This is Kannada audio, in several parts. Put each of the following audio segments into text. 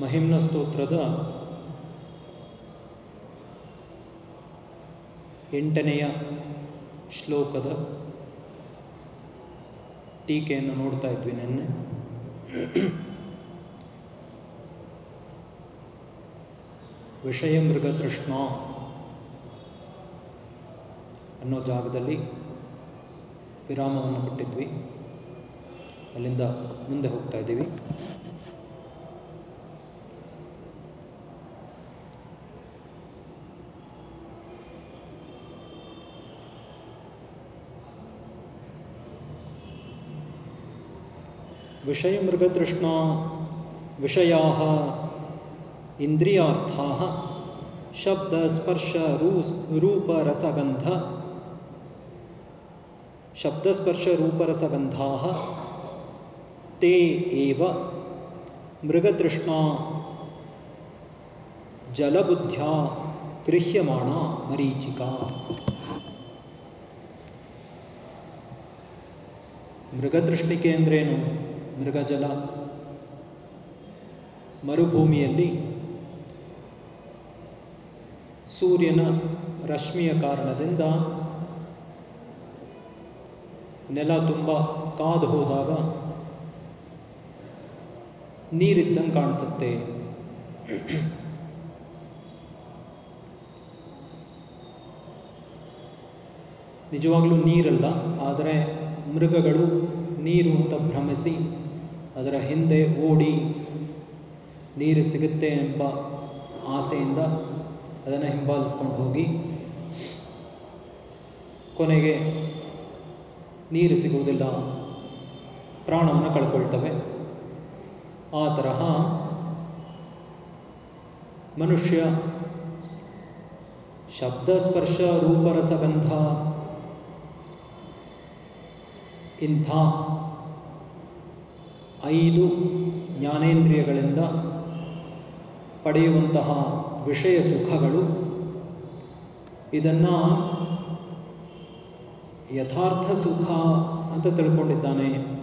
ಮಹಿಮ್ನ ಸ್ತೋತ್ರದ ಎಂಟನೆಯ ಶ್ಲೋಕದ ಟೀಕೆಯನ್ನು ನೋಡ್ತಾ ಇದ್ವಿ ನಿನ್ನೆ. ವಿಷಯ ಮೃಗತೃಷ್ಣ ಅನ್ನೋ ಜಾಗದಲ್ಲಿ ವಿರಾಮವನ್ನು ಕೊಟ್ಟಿದ್ವಿ. ಅಲ್ಲಿಂದ ಮುಂದೆ ಹೋಗ್ತಾ ಇದ್ದೀವಿ. ವಿಷಯ ಮೃಗತೃಷ್ಣ ವಿಷಯಾ ಇಂದ್ರಿಯಾರ್ಥಾ ಶಬ್ದ ಸ್ಪರ್ಶ ರೂಪ ರಸಗಂಧ ಶಬ್ದಸ್ಪರ್ಶ ರೂಪರಸಗಂಧಾ ತೇ ಏವ ಮೃಗತೃಷ್ಣ ಜಲಬುದ್ಧ್ಯ ಗೃಹ್ಯಮಾಣ ಮರೀಚಿಕಾ ಮೃಗತೃಷ್ಣಿಕೆ ಅಂದ್ರೇನು ಮೃಗಜಲ ಮರುಭೂಮಿಯಲ್ಲಿ ಸೂರ್ಯನ ರಶ್ಮಿಯ ಕಾರಣದಿಂದ ನೆಲ ತುಂಬ ಕಾದು ಹೋದಾಗ ನೀರಿದ್ದಂಗೆ ಕಾಣಿಸುತ್ತೆ. ನಿಜವಾಗ್ಲೂ ನೀರಲ್ಲ, ಆದರೆ ಮೃಗಗಳು ನೀರು ಅಂತ ಭ್ರಮಿಸಿ ಅದರ ಹಿಂದೆ ಓಡಿ ನೀರು ಸಿಗುತ್ತೆ ಎಂಬ ಆಸೆಯಿಂದ ಅದನ್ನು ಹಿಂಬಾಲಿಸ್ಕೊಂಡು ಹೋಗಿ ಕೊನೆಗೆ ನೀರು ಸಿಗುವುದಿಲ್ಲ. ಪ್ರಾಣವನ್ನು ಕಳ್ಕೊಳ್ತವೆ. ಆ ತರಹ ಮನುಷ್ಯ ಶಬ್ದ ಸ್ಪರ್ಶ ರೂಪರಸಗಂಧ ಇಂಥ ಐದು ಜ್ಞಾನೇಂದ್ರಿಯಗಳಿಂದ ಪಡೆಯುವಂತಹ ವಿಷಯ ಸುಖಗಳು. ಇದನ್ನು ಯಥಾರ್ಥ ಸುಖ ಅಂತ ತಿಳ್ಕೊಂಡಿದ್ದಾನೆ.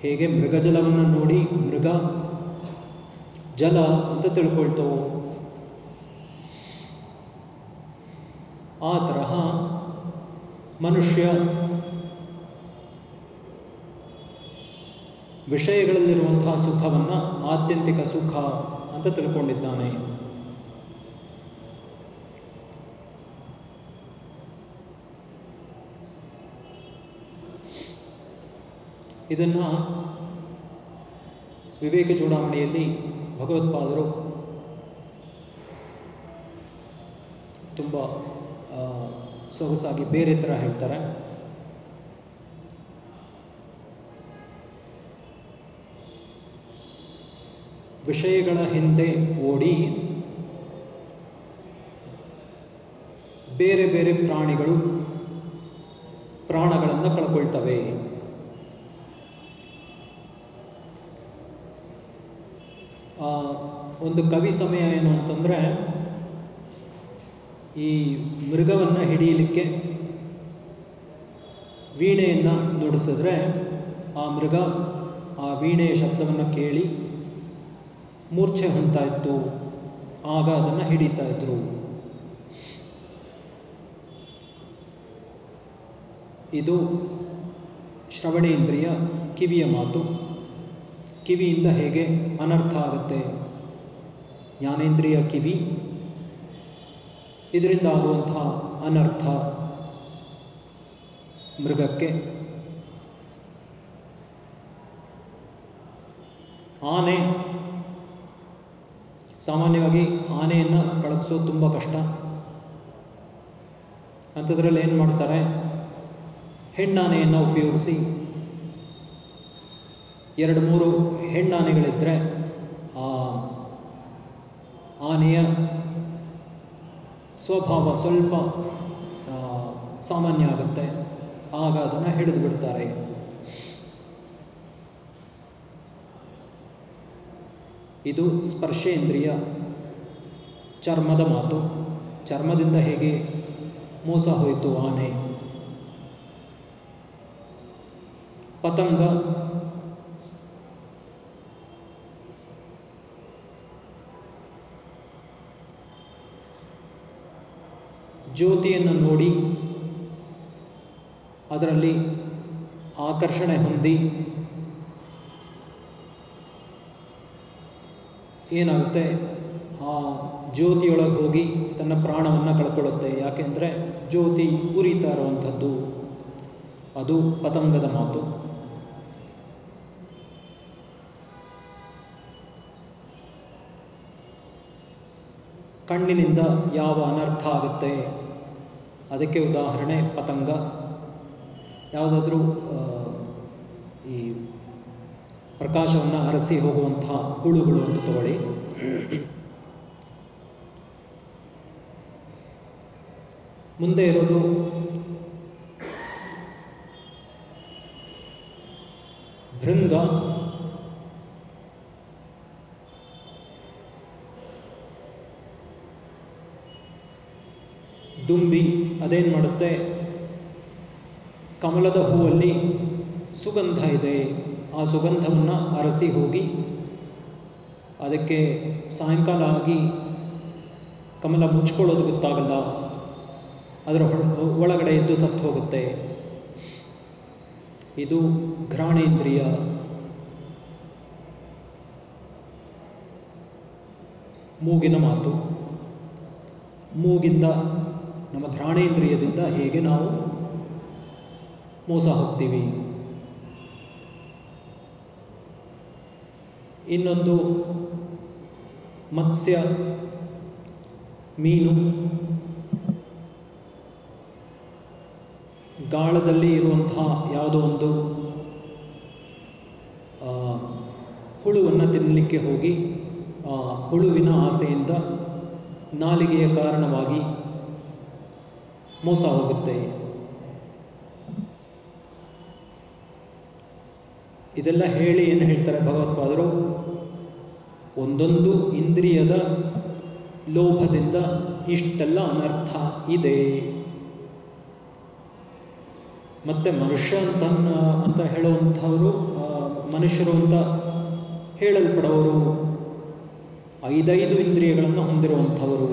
ಹೇಗೆ ಮೃಗಜಲವನ್ನು ನೋಡಿ ಮೃಗ ಜಲ ಅಂತ ತಿಳ್ಕೊಳ್ತವು. ಆ ತರಹ ಮನುಷ್ಯ ವಿಷಯಗಳಲ್ಲಿರುವಂತಹ ಸುಖವನ್ನ ಆತ್ಯಂತಿಕ ಸುಖ ಅಂತ ತಿಳ್ಕೊಂಡಿದ್ದಾನೆ. ಇದನ್ನ ವಿವೇಕ ಚೂಡಾಮಣಿಯಲ್ಲಿ ಭಗವತ್ಪಾದರು ತುಂಬ ಸೊಗಸಾಗಿ ಬೇರೆ ಥರ ಹೇಳ್ತಾರೆ. ವಿಷಯಗಳ ಹಿಂದೆ ಓಡಿ ಬೇರೆ ಬೇರೆ ಪ್ರಾಣಿಗಳು ಪ್ರಾಣಗಳನ್ನು ಕಳ್ಕೊಳ್ತವೆ. ಒಂದು ಕವಿ ಸಮಯ ಏನು ಅಂತಂದರೆ ಈ ಮೃಗವನ್ನು ಹಿಡಿಯಲಿಕ್ಕೆ ವೀಣೆಯನ್ನು ನುಡಿಸಿದ್ರೆ ಆ ಮೃಗ ಆ ವೀಣೆಯ ಶಬ್ದವನ್ನು ಕೇಳಿ ಮೂರ್ಛೆ ಹೊಂತಾ ಇತ್ತು ಆಗ ಅದನ್ನು ಹಿಡಿತಾ ಇದ್ರು. ಇದು ಶ್ರವಣೇಂದ್ರಿಯ ಕಿವಿಯ ಮಾತು. ಕಿವಿಯಿಂದ ಹೇಗೆ ಅನರ್ಥ ಆಗುತ್ತೆ? ಜ್ಞಾನೇಂದ್ರಿಯ ಕಿವಿ? ಇದರಿಂದ ಆಗುವಂತಹ ಅನರ್ಥ ಮೃಗಕ್ಕೆ. ಆನೆ ಸಾಮಾನ್ಯವಾಗಿ ಆನೆಯನ್ನು ಪಳಗಿಸೋದು ತುಂಬ ಕಷ್ಟ. ಅಂಥದ್ರಲ್ಲಿ ಏನು ಮಾಡ್ತಾರೆ? ಹೆಣ್ಣಾನೆಯನ್ನು ಉಪಯೋಗಿಸಿ ಎರಡು ಮೂರು ಹೆಣ್ಣಾನೆಗಳಿದ್ದರೆ ಆ ಆನೆಯ ಸ್ವಭಾವ ಸ್ವಲ್ಪ ಸಾಮಾನ್ಯ ಆಗುತ್ತೆ. ಆಗ ಅದನ್ನು ಹಿಡಿದು ಬಿಡ್ತಾರೆ. ಇದು ಸ್ಪರ್ಶೇಂದ್ರಿಯ ಚರ್ಮದ ಮಾತು. ಚರ್ಮದಿಂದ ಹೇಗೆ ಮೋಸ ಹೋಯಿತು ಆನೆ? ಪತಂಗ. ಜ್ಯೋತಿಯನ್ನು ನೋಡಿ ಅದರಲ್ಲಿ ಆಕರ್ಷಣೆ ಹೊಂದಿ ಏನಾಗುತ್ತೆ? ಆ ಜ್ಯೋತಿಯೊಳಗೆ ಹೋಗಿ ತನ್ನ ಪ್ರಾಣವನ್ನು ಕಳ್ಕೊಳ್ಳುತ್ತೆ. ಯಾಕೆಂದರೆ ಜ್ಯೋತಿ ಉರಿತಾ ಇರುವಂಥದ್ದು. ಅದು ಪತಂಗದ ಮಾತು. ಕಣ್ಣಿನಿಂದ ಯಾವ ಅನರ್ಥ ಆಗುತ್ತೆ? ಅದಕ್ಕೆ ಉದಾಹರಣೆ ಪತಂಗ. ಯಾವುದಾದ್ರೂ ಈ ಪ್ರಕಾಶವನ್ನು ಅರಸಿ ಹೋಗುವಂಥ ಹುಳುಗಳು ಅಂತ ತಗೊಳ್ಳಿ. ಮುಂದೆ ಇರೋದು ಭೃಂಗ. ದುಂಬಿ ಅದೇನು ಮಾಡುತ್ತೆ? ಕಮಲದ ಹೂವಲ್ಲಿ ಸುಗಂಧ ಇದೆ. ಆ ಸುಗಂಧವನ್ನು ಅರಸಿ ಹೋಗಿ ಅದಕ್ಕೆ ಸಾಯಂಕಾಲ ಆಗಿ ಕಮಲ ಮುಚ್ಕೊಳ್ಳೋದು ಗೊತ್ತಾಗಲ್ಲ. ಅದರ ಒಳಗಡೆ ಎದ್ದು ಸತ್ತು ಹೋಗುತ್ತೆ. ಇದು ಘ್ರಾಣೇಂದ್ರಿಯ. ಮೂಗಿನ ಮಾತು. ಮೂಗಿಂದ ನಮ್ಮ ಘ್ರಾಣೇಂದ್ರಿಯದಿಂದ ಹೇಗೆ ನಾವು ಮೋಸ ಹೋಗ್ತೀವಿ? ಇನ್ನೊಂದು ಮತ್ಸ್ಯ ಮೀನು. ಗಾಳದಲ್ಲಿ ಇರುವಂತಹ ಯಾವುದೋ ಒಂದು ಹುಳುವನ್ನು ತಿನ್ನಲಿಕ್ಕೆ ಹೋಗಿ, ಆ, ಹುಳುವಿನ ಆಸೆಯಿಂದ ನಾಲಿಗೆಯ ಕಾರಣವಾಗಿ ಮೋಸ ಹೋಗುತ್ತೆ. ಇದೆಲ್ಲ ಹೇಳಿ ಏನು ಹೇಳ್ತಾರೆ ಭಗವತ್ಪಾದರು? ಒಂದೊಂದು ಇಂದ್ರಿಯದ ಲೋಭದಿಂದ ಇಷ್ಟೆಲ್ಲ ಅನರ್ಥ ಇದೆ. ಮತ್ತೆ ಮನುಷ್ಯ ಅಂತ ಅಂತ ಹೇಳುವಂಥವರು ಮನುಷ್ಯರು ಅಂತ ಹೇಳಲ್ಪಡೋರು. ಐದೈದು ಇಂದ್ರಿಯಗಳನ್ನು ಹೊಂದಿರುವಂಥವರು.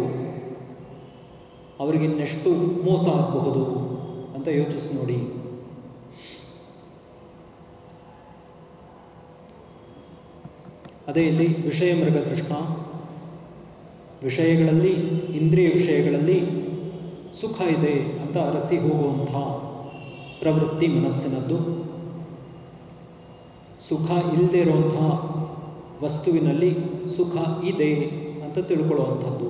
ಅವರಿಗಿನ್ನೆಷ್ಟು ಮೋಸ ಆಗಬಹುದು ಅಂತ ಯೋಚಿಸಿ ನೋಡಿ. ಅದೇ ಇಲ್ಲಿ ವಿಷಯ ಮೃಗತೃಷ್ಣ ವಿಷಯಗಳಲ್ಲಿ, ಇಂದ್ರಿಯ ವಿಷಯಗಳಲ್ಲಿ ಸುಖ ಇದೆ ಅಂತ ಅರಸಿ ಹೋಗುವಂಥ ಪ್ರವೃತ್ತಿ ಮನಸ್ಸಿನದ್ದು. ಸುಖ ಇಲ್ಲದೆ ಇರುವಂತಹ ವಸ್ತುವಿನಲ್ಲಿ ಸುಖ ಇದೆ ಅಂತ ತಿಳ್ಕೊಳ್ಳುವಂಥದ್ದು.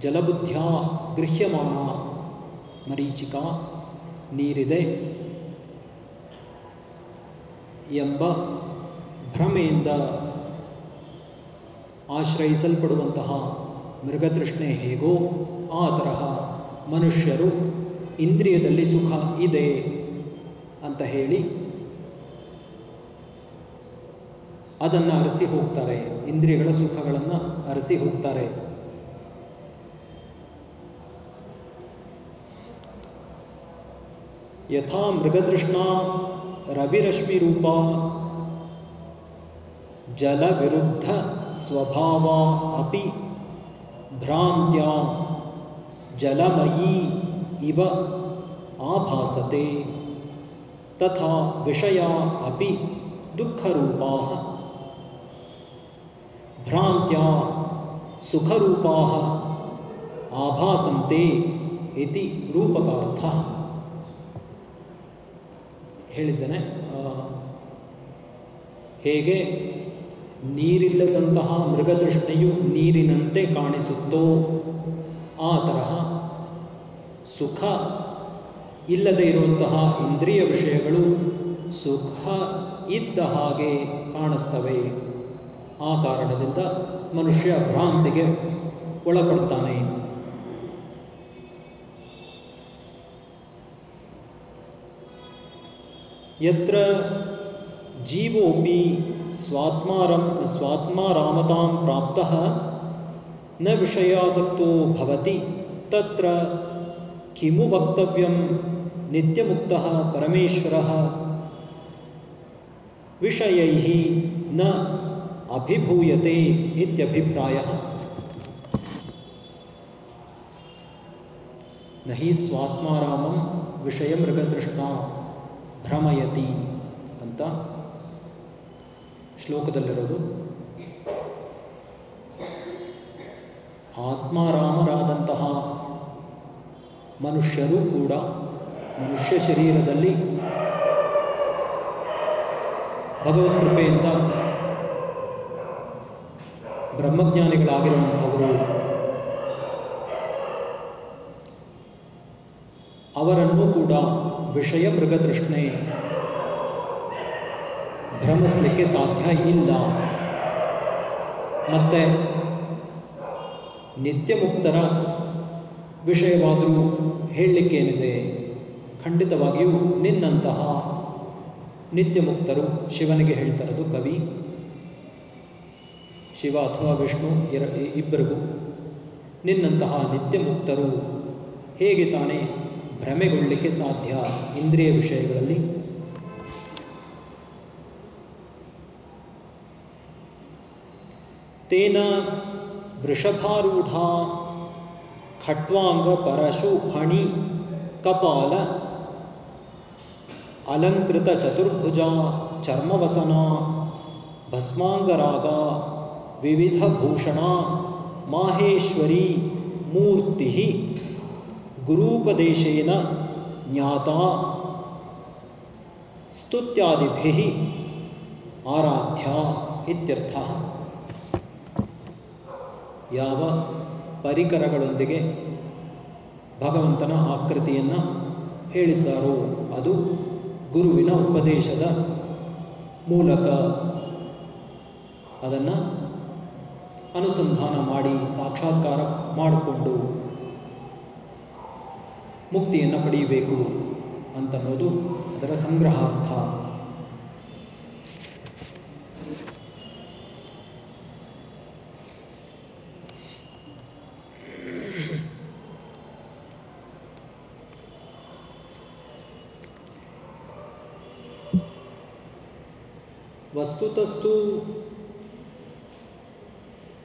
ಜಲಬುದ್ಧಿಯ ಗೃಹ್ಯಮಾನ ಮರೀಚಿಕ ನೀರಿದೆ ಎಂಬ ಭ್ರಮೆಯಿಂದ ಆಶ್ರಯಿಸಲ್ಪಡುವಂತಹ ಮೃಗತೃಷ್ಣೆ ಹೇಗೋ ಆ ತರಹ ಮನುಷ್ಯರು ಇಂದ್ರಿಯದಲ್ಲಿ ಸುಖ ಇದೆ ಅಂತ ಹೇಳಿ ಅದನ್ನು ಅರಸಿ ಹೋಗ್ತಾರೆ. ಇಂದ್ರಿಯಗಳ ಸುಖಗಳನ್ನು ಅರಸಿ ಹೋಗ್ತಾರೆ. ಯಥಾ ಮೃಗತೃಷ್ಣ ರವಿರಶ್ಮಿ ರೂಪ ಜಲ ವಿರುದ್ಧ ಸ್ವಭಾವ ಅಪಿ ಭ್ರಾಂತ್ಯ ಜಲಮಯೀ ಇವ ಆಭಾಸತೆ ತಥಾ ವಿಷಯ ಅಪಿ ದುಃಖರೂಪಾ ಭ್ರಾಂತ್ಯ ಸುಖರೂಪಾ ಆಭಾಸಂತೆ ಇತಿ ರೂಪಕಾರ್ಥ ಹೇಳಿದ್ದೇನೆ. ಹೇಗೆ? ನೀರಿಲ್ಲದಂತಹ ಮೃಗತೃಷ್ಣೆಯು ನೀರಿನಂತೆ ಕಾಣಿಸುತ್ತೋ, ಆ ತರಹ ಸುಖ ಇಲ್ಲದೆ ಇರುವಂತಹ ಇಂದ್ರಿಯ ವಿಷಯಗಳು ಸುಖ ಇದ್ದ ಹಾಗೆ ಕಾಣಿಸ್ತವೆ. ಆ ಕಾರಣದಿಂದ ಮನುಷ್ಯ ಭ್ರಾಂತಿಗೆ ಒಳಪಡ್ತಾನೆ. ಯತ್ರ ಜೀವೋಪಿ ಸ್ವಾತ್ಮಾರಂ ಸ್ವಾತ್ಮಾರಾಮತಾಂ ಪ್ರಾಪ್ತಃ ನ ವಿಷಯಾಸಕ್ತೋ ಭವತಿ ತತ್ರ ಕಿಮು ವಕ್ತವ್ಯಂ ನಿತ್ಯಮುಕ್ತಃ ಪರಮೇಶ್ವರಃ ವಿಷಯೈ ನ ಅಭಿಭೂಯತೆ ಇತ್ಯಭಿಪ್ರಾಯ ನಹಿ ಸ್ವಾತ್ಮಾರಾಮಂ ವಿಷಯ ಮೃಗತೃಷ್ಣ ಭ್ರಮಯತಿ ಅಂತ ಶ್ಲೋಕದಲ್ಲಿರೋದು. ಆತ್ಮಾರಾಮರಾದಂತಹ ಮನುಷ್ಯರು ಕೂಡ ಮನುಷ್ಯ ಶರೀರದಲ್ಲಿ ಭಗವತ್ ಕೃಪೆಯಿಂದ ಬ್ರಹ್ಮಜ್ಞಾನಿಗಳಾಗಿರುವಂಥವರು. ಅವರನ್ನು ಕೂಡ ವಿಷಯ ಮೃಗತೃಷ್ಣೆ. ಭ್ರಮಿಸ್ಲಿಕ್ಕೆ ಸಾಧ್ಯ ಇಲ್ಲ. ಮತ್ತೆ ನಿತ್ಯ ಮುಕ್ತರ ವಿಷಯವಾದರೂ ಹೇಳಲಿಕ್ಕೇನಿದೆ? ಖಂಡಿತವಾಗಿಯೂ ನಿನ್ನಂತಹ ನಿತ್ಯ ಮುಕ್ತರು ಶಿವನಿಗೆ ಹೇಳ್ತಾರದು ಕವಿ, ಶಿವ ಅಥವಾ ವಿಷ್ಣು ಇಬ್ಬರಿಗೂ ನಿನ್ನಂತಹ ನಿತ್ಯ ಮುಕ್ತರು ಹೇಗೆ ತಾನೇ ಭ್ರಮೆಗೊಳ್ಳಲಿಕ್ಕೆ ಸಾಧ್ಯ ಇಂದ್ರಿಯ ವಿಷಯಗಳಲ್ಲಿ? ತೇನ ವೃಷಭಾರೂಢ ಖಟ್ವಾಂಗ ಪರಶು ಫಣಿ ಕಪಾಲ ಅಲಂಕೃತ ಚತುರ್ಭುಜ ಚರ್ಮವಸನ ಭಸ್ಮಾಂಗರಾಗ ವಿವಿಧ ಭೂಷಣ ಮಾಹೇಶ್ವರಿ ಜ್ಞಾತ ಜ್ಞಾತಾ ಸ್ತುತ್ಯಾದಿಭಿ ಆರಾಧ್ಯ ಇತ್ಯರ್ಥ. ಯಾವ ಪರಿಕರಗಳೊಂದಿಗೆ ಭಗವಂತನ ಆಕೃತಿಯನ್ನು ಹೇಳಿದ್ದಾರೋ ಅದು ಗುರುವಿನ ಉಪದೇಶದ ಮೂಲಕ. ಅದನ್ನು ಅನುಸಂಧಾನ ಮಾಡಿ ಸಾಕ್ಷಾತ್ಕಾರ ಮಾಡಿಕೊಂಡು ಮುಕ್ತಿಯನ್ನು ಪಡೆಯಬೇಕು ಅಂತನ್ನೋದು ಅದರ ಸಂಗ್ರಹಾರ್ಥ. ವಸ್ತುತಸ್ತು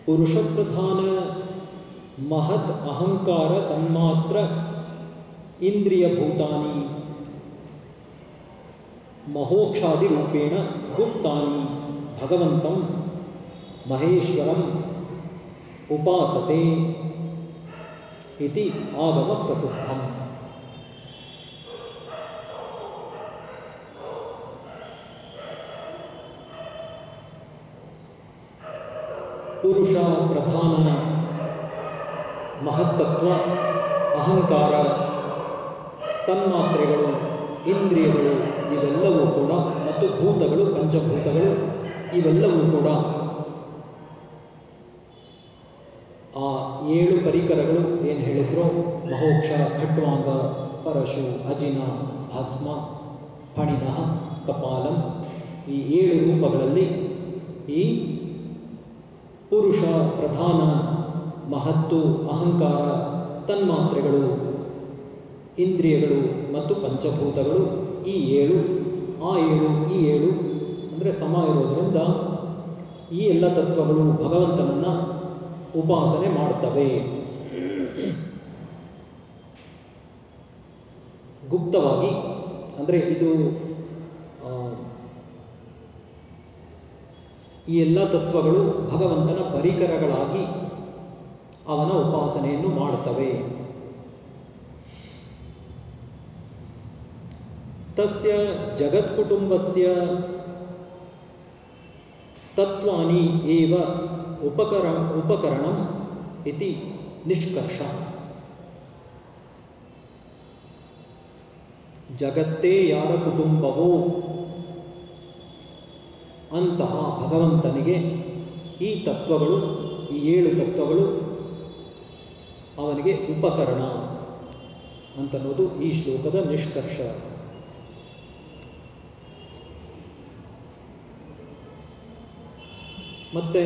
ಪುರುಷಪ್ರಧಾನ ಮಹತ್ ಅಹಂಕಾರ ತನ್ಮಾತ್ರ ಇಂದ್ರಿಯಭೂತಾನಿ ಮಹೋಕ್ಷಾದಿರೂಪೇಣ ಗುಪ್ತಾನಿ ಭಗವಂತಂ ಮಹೇಶ್ವರಂ ಉಪಾಸತೆ ಇತಿ ಆಗಮ ಪ್ರಸಿದ್ಧಂ ಪುರುಷ ಪ್ರಧಾನ ಮಹತ್ತತ್ವ ಅಹಂಕಾರ ತನ್ಮಾತ್ರೆಗಳು, ಇಂದ್ರಿಯಗಳು ಇವೆಲ್ಲವೂ ಕೂಡ ಮತ್ತು ಭೂತಗಳು, ಪಂಚಭೂತಗಳು ಇವೆಲ್ಲವೂ ಕೂಡ. ಆ ಏಳು ಪರಿಕರಗಳು ಏನು ಹೇಳಿದ್ರು? ಮಹೋಕ್ಷ ಖಟ್ವಾಂಗ ಪರಶು, ಅಜಿನ, ಭಸ್ಮ, ಫಣಿನಃ, ಕಪಾಲಂ. ಈ ಏಳು ರೂಪಗಳಲ್ಲಿ ಈ ಪುರುಷ ಪ್ರಧಾನ ಮಹತ್ತು ಅಹಂಕಾರ ತನ್ಮಾತ್ರೆಗಳು ಇಂದ್ರಿಯಗಳು ಮತ್ತು ಪಂಚಭೂತಗಳು, ಈ ಏಳು, ಆ ಏಳು, ಈ ಏಳು, ಅಂದರೆ ಸಮ ಇರೋದರಿಂದ ಈ ಎಲ್ಲ ತತ್ವಗಳು ಭಗವಂತನನ್ನ ಉಪಾಸನೆ ಮಾಡ್ತವೆ. ಗುಪ್ತವಾಗಿ, ಅಂದರೆ ಇದು ಈ ಎಲ್ಲ ತತ್ವಗಳು ಭಗವಂತನ ಪರಿಕರಗಳಾಗಿ ಅವನ ಉಪಾಸನೆಯನ್ನು ಮಾಡುತ್ತವೆ ತಸ್ಯ ಜಗತ್ಕುಟುಂಬಸ್ಯ ತತ್ವಾನಿ ಏವ ಉಪಕರ ಉಪಕರಣಂ ಇತಿ ನಿಷ್ಕರ್ಷ ಜಗತ್ತೇ ಯಾರ ಕುಟುಂಬವೋ ಅಂತಹ ಭಗವಂತನಿಗೆ ಈ ತತ್ವಗಳು, ಈ ಏಳು ತತ್ವಗಳು ಅವನಿಗೆ ಉಪಕರಣ ಅಂತನ್ನೋದು ಈ ಶ್ಲೋಕದ ನಿಷ್ಕರ್ಷ. ಮತ್ತೆ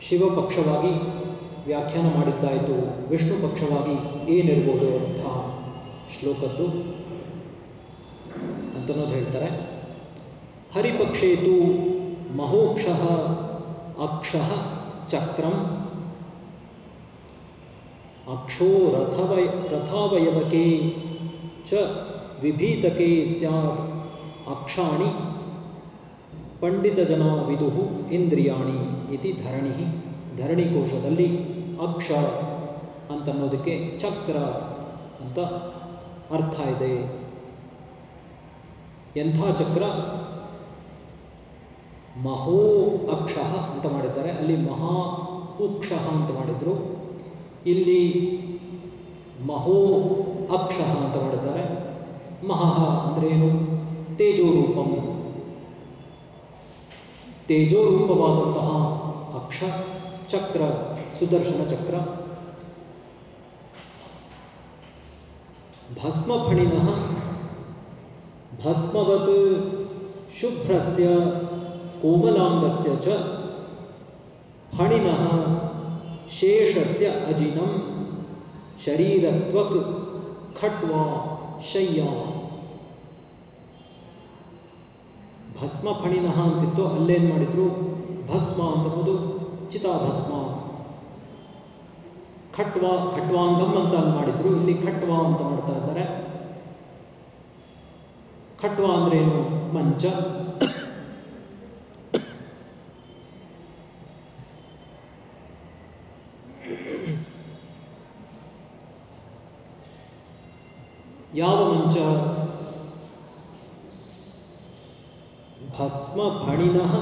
ಶಿವಪಕ್ಷವಾಗಿ ವ್ಯಾಖ್ಯಾನ ಮಾಡಿದ್ದಾಯಿತು ವಿಷ್ಣು ಪಕ್ಷವಾಗಿ ಏನಿರ್ಬೋದು ಅರ್ಥ ಶ್ಲೋಕದ್ದು ಅಂತನ್ನೋದು ಹೇಳ್ತಾರೆ. ಹರಿಪಕ್ಷೇತು ಮಹೋಕ್ಷಃ ಅಕ್ಷಃ ಚಕ್ರಂ ಅಕ್ಷೋ ರಥವಯ ರಥಾವಯವಕೆ ಚ ವಿಭೀತಕೆ ಸ್ಯಾತ್ ಅಕ್ಷಾಣಿ ವಿದುಹು ಇಂದ್ರಿಯಾಣಿ ಇತಿ ಧರಣಿ ಧರಣಿಕೋಶದಲ್ಲಿ ಅಕ್ಷ ಅಂತನ್ನೋದಕ್ಕೆ ಚಕ್ರ ಅಂತ ಅರ್ಥ ಇದೆ. ಎಂಥ ಚಕ್ರ? ಮಹೋ ಅಕ್ಷ ಅಂತ ಮಾಡಿದ್ದಾರೆ. ಅಲ್ಲಿ ಮಹಾ ಉಕ್ಷ ಅಂತ ಮಾಡಿದ್ರು. ಇಲ್ಲಿ ಮಹೋ ಅಕ್ಷ ಅಂತ ಮಾಡಿದ್ದಾರೆ. ಮಹಃ ಅಂದ್ರೆ ಏನು? ತೇಜೋರೂಪಂ. ತೇಜೋರೂಪವಾದಂತಹ ಅಕ್ಷ ಚಕ್ರ ಸುದರ್ಶನ ಚಕ್ರ ಭಸ್ಮಫಣಿನಃ ಭಸ್ಮವತ್ ಶುಭ್ರಸ್ಯ ಕೋಮಲಾಂಗಸ್ಯ ಚ ಫಣಿನಃ ಶೇಷಸ್ಯ ಅಜಿನಂ ಶರೀರತ್ವಕ್ ಖಟ್ವಾ ಶಯ್ಯ ಭಸ್ಮ ಫಣಿನಃ ಅಂತಿತ್ತು. ಅಲ್ಲೇನ್ ಮಾಡಿದ್ರು? ಭಸ್ಮ ಚಿತಾ ಚಿತಾಭಸ್ಮ. ಖಟ್ವಾ ಖಟ್ವಾಂಗಂ ಅಂತ ಅಲ್ಲಿ ಮಾಡಿದ್ರು. ಇಲ್ಲಿ ಖಟ್ವಾ ಅಂತ ಮಾಡ್ತಾ ಇದ್ದಾರೆ. ಖಟ್ವಾ ಅಂದ್ರೆ ಏನು? ಮಂಚ. ಯಾವ ಮಂಚ? ಭಸ್ಮ ಫಣಿನಃ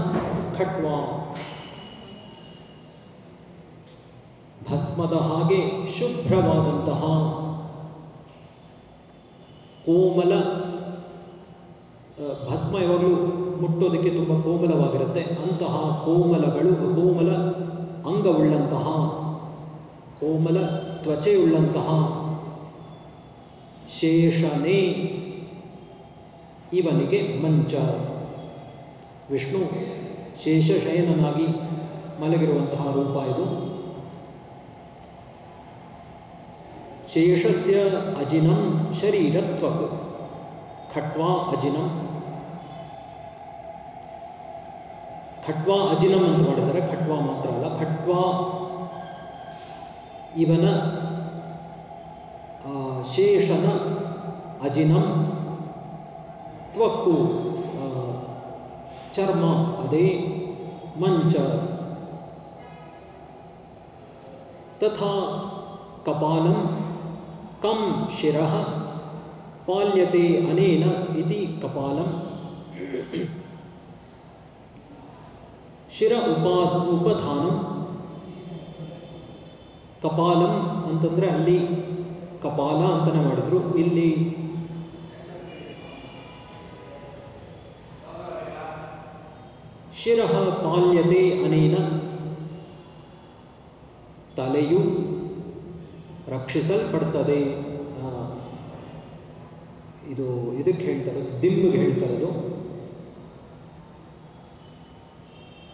ಖಟ್ವಾ. ಭಸ್ಮದ ಹಾಗೆ ಶುಭ್ರವಾದಂತಹ ಕೋಮಲ ಭಸ್ಮ ಯಾವಾಗಲೂ ಮುಟ್ಟೋದಕ್ಕೆ ತುಂಬ ಕೋಮಲವಾಗಿರುತ್ತೆ. ಅಂತಹ ಕೋಮಲಗಳು, ಕೋಮಲ ಅಂಗವುಳ್ಳಂತಹ, ಕೋಮಲ ತ್ವಚೆಯುಳ್ಳಂತಹ ಶೇಷನೇ ಇವನಿಗೆ ಮಂಚ. ವಿಷ್ಣು ಶೇಷಶಯನನಾಗಿ ಮಲಗಿರುವಂತಹ ರೂಪ ಇದು. ಶೇಷಸ್ಯ ಅಜಿನಂ ಶರೀರತ್ವಕ್, ಖಟ್ವಾ ಅಜಿನಂ. ಖಟ್ವಾ ಅಜಿನಂ ಅಂತ ಮಾಡಿದ್ದಾರೆ, ಖಟ್ವಾ ಮಾತ್ರ ಅಲ್ಲ. ಖಟ್ವಾ ಇವನ ಶೇಷನ ಅಜಿನಂ ತ್ವಕ್ಕು. ಚರ್ಮ, ಅದೇ ಮಂಚ. ತಥಾ ಕಪಾಲಂ ಕಂ ಶಿರ ಪಾಲ್ಯತೆ ಅನೇನ ಇತಿ ಕಪಾಲಂ. ಶಿರ ಉಪಾ, ಉಪಧಾನಂ ಕಪಾಲಂ ಅಂತಂದ್ರೆ ಅಲ್ಲಿ ಕಪಾಲ ಅಂತಲೇ ಮಾಡಿದ್ರು. ಇಲ್ಲಿ ಶಿರಃ ಪಾಲ್ಯತೆ ಅನೇನ. ತಲೆಯು ರಕ್ಷಿಸಲ್ಪಡ್ತದೆ. ಇದು ಇದಕ್ಕೆ ಹೇಳ್ತಾರೆ, ದಿಂಬಿಗೆ ಹೇಳ್ತಾರದು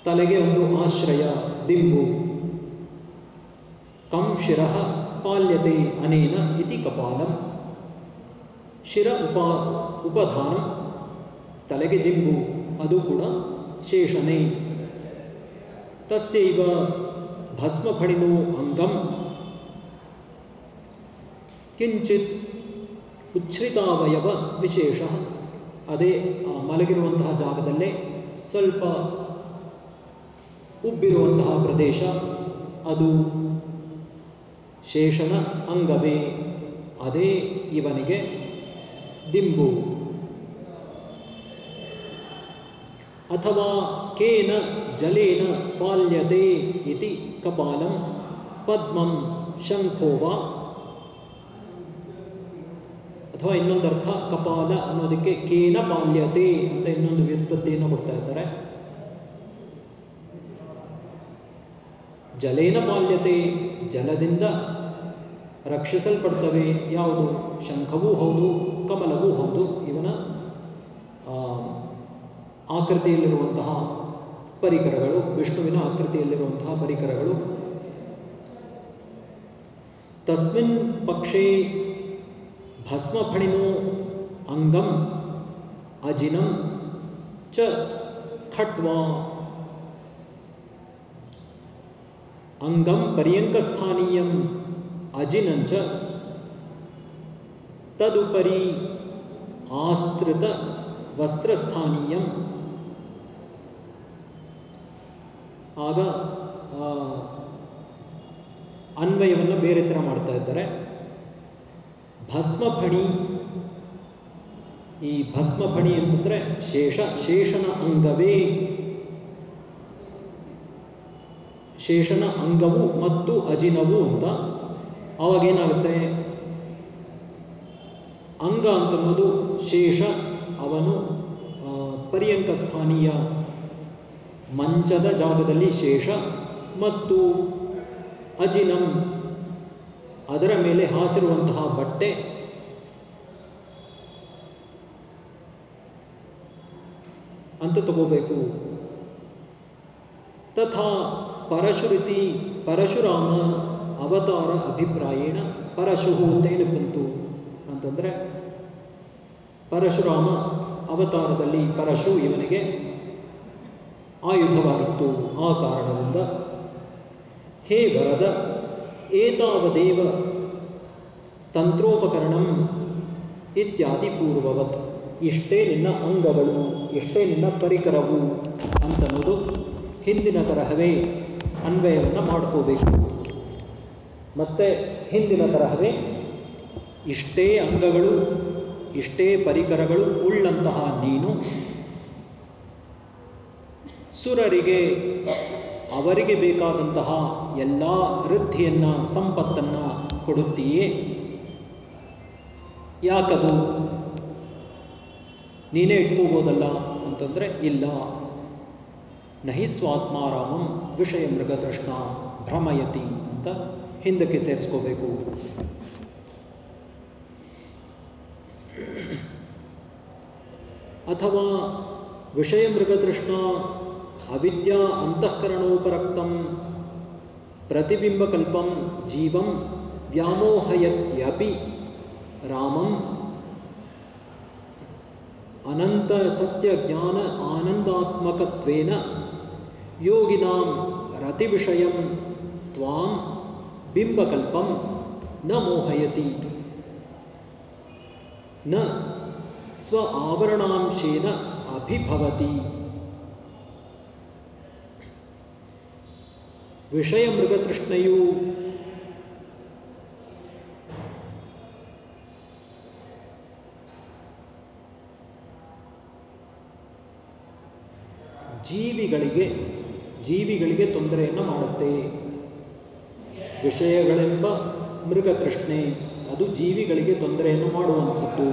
ತಲೆಗೆ ಒಂದು ಆಶ್ರಯ, ದಿಂಬು. ಕಂ ಶಿರ ಪಾಲ್ಯತೆ ಅನೇನ ಇತಿ ಕಪಾಲಂ. ಶಿರ ಉಪ, ಉಪಧಾನಂ, ತಲೆಗೆ ದಿಂಬು, ಅದು ಕೂಡ ಶೇಷನೇ ತಸ್ಯೈವ ಭಸ್ಮಫಣಿನೋ ಅಂಗಂ. ಕಿಂಚಿತ್ ಉಚ್ಛ್ರಿತಾವಯವ ವಿಶೇಷ. ಅದೇ ಮಲಗಿರುವಂತಹ ಜಾಗದಲ್ಲೇ ಸ್ವಲ್ಪ ಉಬ್ಬಿರುವಂತಹ ಪ್ರದೇಶ. ಅದು ಶೇಷನ ಅಂಗವೇ. ಅದೇ ಇವನಿಗೆ ದಿಂಬು. ಅಥವಾ ಕೇನ ಜಲೇನ ಪಾಲ್ಯತೆ ಇತಿ ಕಪಾಲಂ ಪದ್ಮಂ ಶಂಖೋವಾ ಅಥವಾ ಇನ್ನೊಂದರ್ಥ, ಕಪಾಲ ಅನ್ನೋದಕ್ಕೆ ಕೇನ ಪಾಲ್ಯತೆ ಅಂತ ಇನ್ನೊಂದು ವ್ಯುತ್ಪತ್ತಿಯನ್ನು ಕೊಡ್ತಾ ಇದ್ದಾರೆ. ಜಲೇನ ಪಾಲ್ಯತೆ ಜಲದಿಂದ ರಕ್ಷಿಸಲ್ಪಡ್ತವೆ. ಯಾವುದು? ಶಂಖವೂ ಹೌದು, ಕಮಲವೂ ಹೌದು. ಇವನ ಆಕೃತಿಯಲ್ಲಿರುವಂತಹ ಪರಿಕರಗಳು, ವಿಷ್ಣುವಿನ ಆಕೃತಿಯಲ್ಲಿರುವಂತಹ ಪರಿಕರಗಳು. ತಸ್ಮಿನ್ ಪಕ್ಷೇ ಭಸ್ಮಫಣಿನೋ ಅಂಗಂ ಅಜಿನಂ ಚ ಖಟ್ವಾ. ಅಂಗಂ ಪರ್ಯಂಕಸ್ಥಾನೀಯಂ ಅಜಿನಂಚ ತದುಪರಿ ಆಸ್ತೃತ ವಸ್ತ್ರಸ್ಥಾನೀಯಂ ಆಗ ಅನ್ವಯವನ್ನು ಬೇರೆ ಥರ ಮಾಡ್ತಾ ಇದ್ದಾರೆ. ಭಸ್ಮಫಣಿ, ಈ ಭಸ್ಮಫಣಿ ಅಂತಂದ್ರೆ ಶೇಷ, ಶೇಷನ ಅಂಗವೇ. ಶೇಷನ ಅಂಗವು ಮತ್ತು ಅಜಿನವು ಅಂತ. ಅವಾಗೇನಾಗುತ್ತೆ ಅಂಗ ಅಂತನ್ನೋದು ಶೇಷ, ಅವನು ಪರ್ಯಂಕ ಸ್ಥಾನೀಯ ಮಂಚದ ಜಾಗದಲ್ಲಿ ಶೇಷ ಮತ್ತು ಅಜಿನಂ ಅದರ ಮೇಲೆ ಹಾಸಿರುವಂತಹ ಬಟ್ಟೆ. ಅಂತ ತಗೋಬೇಕು. ತಥಾ ಪರಶುರಿತಿ ಪರಶುರಾಮ ಅವತಾರ ಅಭಿಪ್ರಾಯೇಣ ಪರಶುಹು ಅಂತೇನು ಬಂತು ಅಂತಂದ್ರೆ ಪರಶುರಾಮ ಅವತಾರದಲ್ಲಿ ಪರಶು ಇವನಿಗೆ ಆಯುಧವಾಗಿತ್ತು. ಆ ಕಾರಣದಿಂದ ಹೇ ವರದ, ಏತಾವದೇವ ತಂತ್ರೋಪಕರಣಂ ಇತ್ಯಾದಿ ಪೂರ್ವವತ್ ಇಷ್ಟೇ ನಿನ್ನ ಅಂಗಗಳು ಎಷ್ಟೇ ನಿನ್ನ ಪರಿಕರವು ಅಂತನ್ನೋದು ಹಿಂದಿನ ತರಹವೇ ಅನ್ವಯವನ್ನು ಮಾಡ್ಕೋಬೇಕು. ಮತ್ತೆ ಹಿಂದಿನ ತರಹವೇ ಇಷ್ಟೇ ಅಂಗಗಳು, ಇಷ್ಟೇ ಪರಿಕರಗಳು ಉಳ್ಳಂತಹ ನೀನು ಸುರರಿಗೆ ಅವರಿಗೆ ಬೇಕಾದಂತಹ ಎಲ್ಲ ವೃದ್ಧಿಯನ್ನ, ಸಂಪತ್ತನ್ನ ಕೊಡುತ್ತೀಯೇ? ಯಾಕದು? ನೀನೇ ಇಟ್ಕೋಬೋದಲ್ಲ ಅಂತಂದ್ರೆ ಇಲ್ಲ. ನಹಿ ಸ್ವಾತ್ಮಾರಾಮಂ ವಿಷಯ ಮೃಗತೃಷ್ಣ ಭ್ರಮಯತಿ ಅಂತ ಹಿಂದಕ್ಕೆ ಸೇರಿಸ್ಕೋಬೇಕು. ಅಥವಾ ವಿಷಯ ಮೃಗತೃಷ್ಣ अविद्या अन्तःकरणोपरक्तं प्रतिबिम्बकल्पं जीवं व्यामोहयत्यपि रामम् अनन्तसत्यज्ञान आनन्दात्मकत्वेन योगिनां रतिविषयं त्वां बिम्बकल्पं न मोहयति। न स्व आवरणांशेन अभिभवति। ವಿಷಯ ಮೃಗತೃಷ್ಣೆಯು ಜೀವಿಗಳಿಗೆ ಜೀವಿಗಳಿಗೆ ತೊಂದರೆಯನ್ನು ಮಾಡುತ್ತೆ. ವಿಷಯಗಳೆಂಬ ಮೃಗತೃಷ್ಣೆ, ಅದು ಜೀವಿಗಳಿಗೆ ತೊಂದರೆಯನ್ನು ಮಾಡುವಂಥದ್ದು.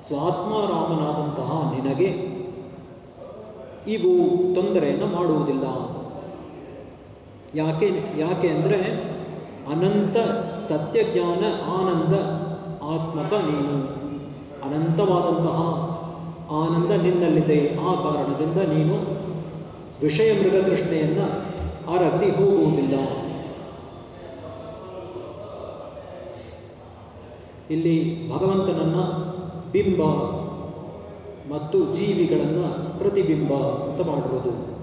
ಸ್ವಾತ್ಮಾರಾಮನಾದಂತಹ ನಿನಗೆ ಇವು ತೊಂದರೆಯನ್ನು ಮಾಡುವುದಿಲ್ಲ. ಯಾಕೆ ಯಾಕೆ ಅಂದರೆ ಅನಂತ ಸತ್ಯಜ್ಞಾನ ಆನಂದ ಆತ್ಮಕ ನೀನು. ಅನಂತವಾದಂತಹ ಆನಂದ ನಿನ್ನಲ್ಲಿದೆ. ಆ ಕಾರಣದಿಂದ ನೀನು ವಿಷಯ ಮೃಗತೃಷ್ಣೆಯನ್ನು ಅರಸಿ ಹೋಗುವುದಿಲ್ಲ. ಇಲ್ಲಿ ಭಗವಂತನನ್ನ ಬಿಂಬ ಮತ್ತು ಜೀವಿಗಳನ್ನು ಪ್ರತಿಬಿಂಬ ಅಂತ ಮಾಡಿರೋದು.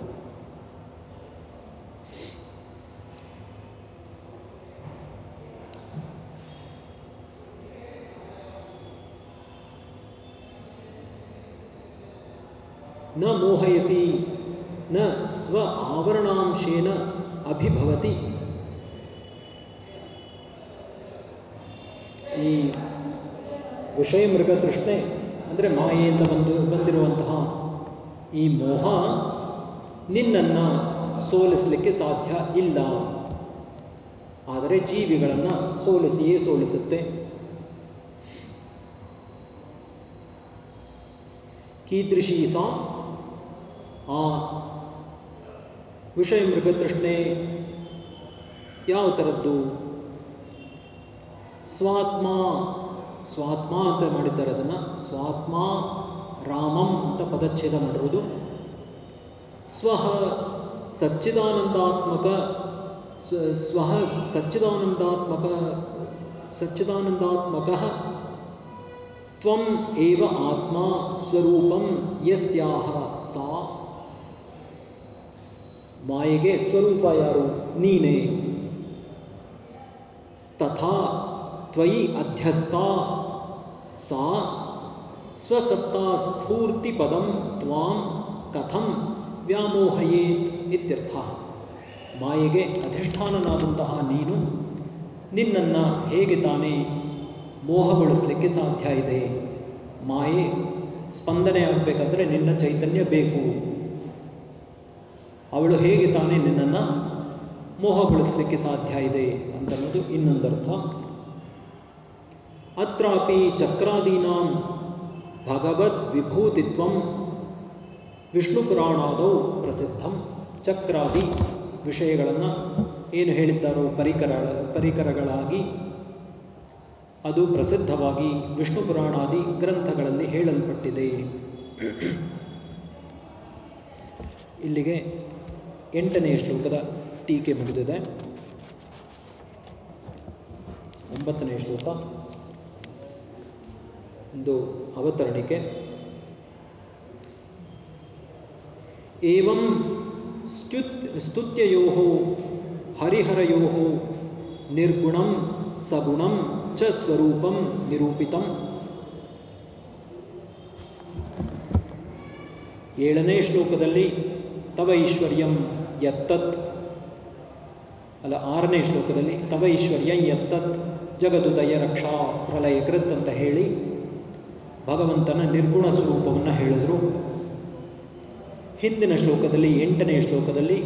ನ ಮೋಹಯತಿ, ನ ಸ್ವ ಆವರಣಾಂಶೇನ ಅಭಿಭವತಿ. ಈ ವಿಷಯ ಮೃಗ ತೃಷ್ಣೆ ಅಂದರೆ ಮಾಯೆಯಿಂದ ಬಂದು, ಬಂದಿರುವಂತಹ ಈ ಮೋಹ ನಿನ್ನನ್ನು ಸೋಲಿಸಲಿಕ್ಕೆ ಸಾಧ್ಯ ಇಲ್ಲ. ಆದರೆ ಜೀವಿಗಳನ್ನು ಸೋಲಿಸಿಯೇ ಸೋಲಿಸುತ್ತೆ. ಕೀದೃಶೀ ಸಾ ಆ, ವಿಷಯ ಮೃಗತೃಷ್ಣೆ ಯಾವ ಥರದ್ದು ಸ್ವಾತ್ಮ ಸ್ವಾತ್ಮ ಅಂತ ಮಾಡಿದ್ದಾರೆ ಅದನ್ನ. ಸ್ವಾತ್ಮ ರಾಮಂ ಅಂತ ಪದಚ್ಛೇದ ಮಾಡಿರುವುದು ಸ್ವಹ ಸಚ್ಚಿದಾನಂದಾತ್ಮಕ ಸ್ವಹ ಸಚ್ಚಿದಾನಂದಾತ್ಮಕ ಸಚ್ಚಿದಾನಂದಾತ್ಮಕ ತ್ವಂ ಏವ ಆತ್ಮ ಸ್ವರೂಪಂ ಯಸ್ಯಾಹ ಸಾ ಮಾಯೆಗೆ ಸ್ವರೂಪ ಯಾರು? ನೀನೇ. ತಥಾ ತ್ವಯಿ ಅಧ್ಯಸ್ಥ ಸಾ ಸ್ವಸತ್ತಾ ಸ್ಫೂರ್ತಿ ಪದಂ ತ್ವಾಂ ಕಥಂ ವ್ಯಾಮೋಹಯೇತ್ ಇತ್ಯರ್ಥ. ಮಾಯೆಗೆ ಅಧಿಷ್ಠಾನನಾದಂತಹ ನೀನು, ನಿನ್ನನ್ನು ಹೇಗೆ ತಾನೇ ಮೋಹಗೊಳಿಸಲಿಕ್ಕೆ ಸಾಧ್ಯ ಇದೆ? ಮಾಯೆ ಸ್ಪಂದನೆ ಆಗಬೇಕಾದ್ರೆ ನಿನ್ನ ಚೈತನ್ಯ ಬೇಕು. ಅವಳು ಹೇಗೆ ತಾನೇ ನಿನ್ನನ್ನು ಮೋಹಗೊಳಿಸಲಿಕ್ಕೆ ಸಾಧ್ಯ ಇದೆ ಅಂತನ್ನೋದು ಇನ್ನೊಂದರ್ಥ. ಅತ್ರಾಪಿ ಚಕ್ರಾದೀನಾಂ ಭಗವದ್ ವಿಭೂತಿತ್ವಂ ವಿಷ್ಣು ಪುರಾಣಾದೌ ಪ್ರಸಿದ್ಧಂ. ಚಕ್ರಾದಿ ವಿಷಯಗಳನ್ನು ಏನು ಹೇಳಿದ್ದಾರೋ ಪರಿಕರ ಪರಿಕರಗಳಾಗಿ ಅದು ಪ್ರಸಿದ್ಧವಾಗಿ ವಿಷ್ಣು ಪುರಾಣಾದಿ ಗ್ರಂಥಗಳಲ್ಲಿ ಹೇಳಲ್ಪಟ್ಟಿದೆ. ಇಲ್ಲಿಗೆ ಎಂಟನೆಯ ಶ್ಲೋಕದ ಟೀಕೆ ಮುಗಿದಿದೆ. ಒಂಬತ್ತನೇ ಶ್ಲೋಕ. ಒಂದು ಅವತರಣಿಕೆ. ಏವಂ ಸ್ತುತ್ ಸ್ತುತ್ಯಯೋ ಹರಿಹರಯೋ ನಿರ್ಗುಣಂ ಸಗುಣಂ ಚ ಸ್ವರೂಪಂ ನಿರೂಪಿತಂ. ಏಳನೇ ಶ್ಲೋಕದಲ್ಲಿ ತವ ಐಶ್ವರ್ಯಂ ಯತ್ತತ್. ಅಲ್ಲ ಆರನೇ ಶ್ಲೋಕದಲ್ಲಿ, ತವ ಐಶ್ವರ್ಯ ಯತ್ತತ್ ಜಗದುದಯ ರಕ್ಷಾ ಪ್ರಲಯ ಕೃತ್ ಅಂತ ಹೇಳಿ ಭಗವಂತನ ನಿರ್ಗುಣ ಸ್ವರೂಪವನ್ನು ಹೇಳಿದ್ರು. ಹಿಂದಿನ ಶ್ಲೋಕದಲ್ಲಿ, ಎಂಟನೇ ಶ್ಲೋಕದಲ್ಲಿ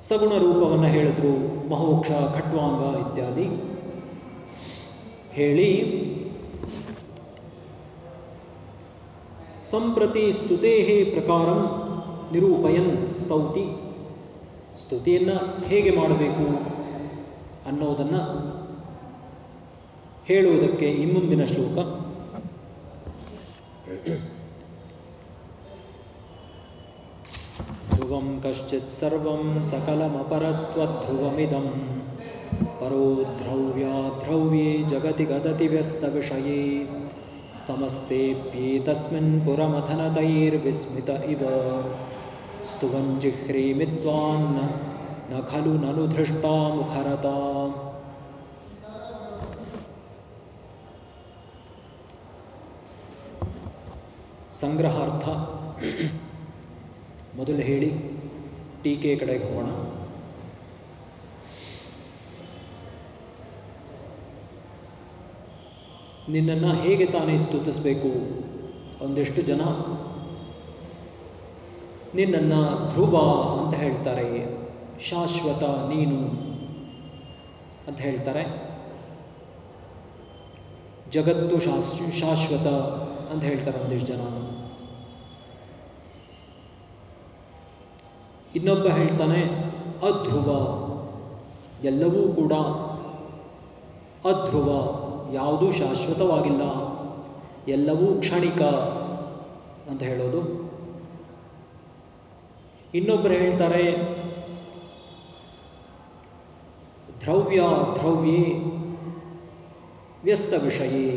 ಸಗುಣ ರೂಪವನ್ನು ಹೇಳಿದ್ರು, ಮಹೋಕ್ಷ, ಖಟ್ವಾಂಗ ಇತ್ಯಾದಿ. ಹೇಳಿ, ಸಂಪ್ರತಿ ಸ್ತುತೇಹೇ ಪ್ರಕಾರ ನಿರೂಪಯನ್ ಸ್ತೌತಿ ಸ್ತುತಿಯನ್ನು ಹೇಗೆ ಮಾಡಬೇಕು ಅನ್ನೋದನ್ನು ಹೇಳುವುದಕ್ಕೆ ಈ ಮುಂದಿನ ಶ್ಲೋಕ ಧ್ರುವಂ ಕಶ್ಚಿತ್ ಸರ್ವಂ ಸಕಲಮಪರಸ್ತ್ವಧ್ರುವಮಿದಂ ಪರೋ ಧ್ರವ್ಯಾಧ್ರವ್ಯೇ ಜಗತಿ ಗದತಿ ವ್ಯಸ್ತವಿಷಯೇ ಸಮಸ್ತೆಪ್ಯೇತಸ್ಮಿನ್ ಪುರಮಥನತೈರ್ವಿಸ್ಮಿತ ಇವ ಸ್ತುವಂಜಿಹ್ರೇಮಿತ್ವಾನ್ನ ಖಲು ನನು ಧೃಷ್ಟಾ ಮುಖರತಾ ಸಂಗ್ರಹಾರ್ಥ ಮೊದಲು ಹೇಳಿ, ಟೀಕೆ ಕಡೆಗೆ ಹೋಗೋಣ. ನಿನ್ನನ್ನು ಹೇಗೆ ತಾನೇ ಸ್ತುತಿಸಬೇಕು? ಒಂದಿಷ್ಟು ಜನ ನಿನ್ನನ್ನು ಧ್ರುವ ಅಂತ ಹೇಳ್ತಾರೆ. ಶಾಶ್ವತ ನೀನು ಅಂತ ಹೇಳ್ತಾರೆ. ಜಗತ್ತು ಶಾಶ್ವತ ಅಂತ ಹೇಳ್ತಾರೆ ಒಂದಿಷ್ಟು ಜನ. ಇನ್ನೊಬ್ಬ ಹೇಳ್ತಾನೆ, ಅಧ್ರುವ. ಎಲ್ಲವೂ ಕೂಡ ಅಧ್ರುವ. ಯಾವುದೂ ಶಾಶ್ವತವಾಗಿಲ್ಲ. ಎಲ್ಲವೂ ಕ್ಷಣಿಕ ಅಂತ ಹೇಳೋದು. ಇನ್ನೊಬ್ಬರು ಹೇಳ್ತಾರೆ, ದ್ರವ್ಯ ದ್ರವ್ಯೇ ವ್ಯಸ್ತ ವಿಷಯೇ.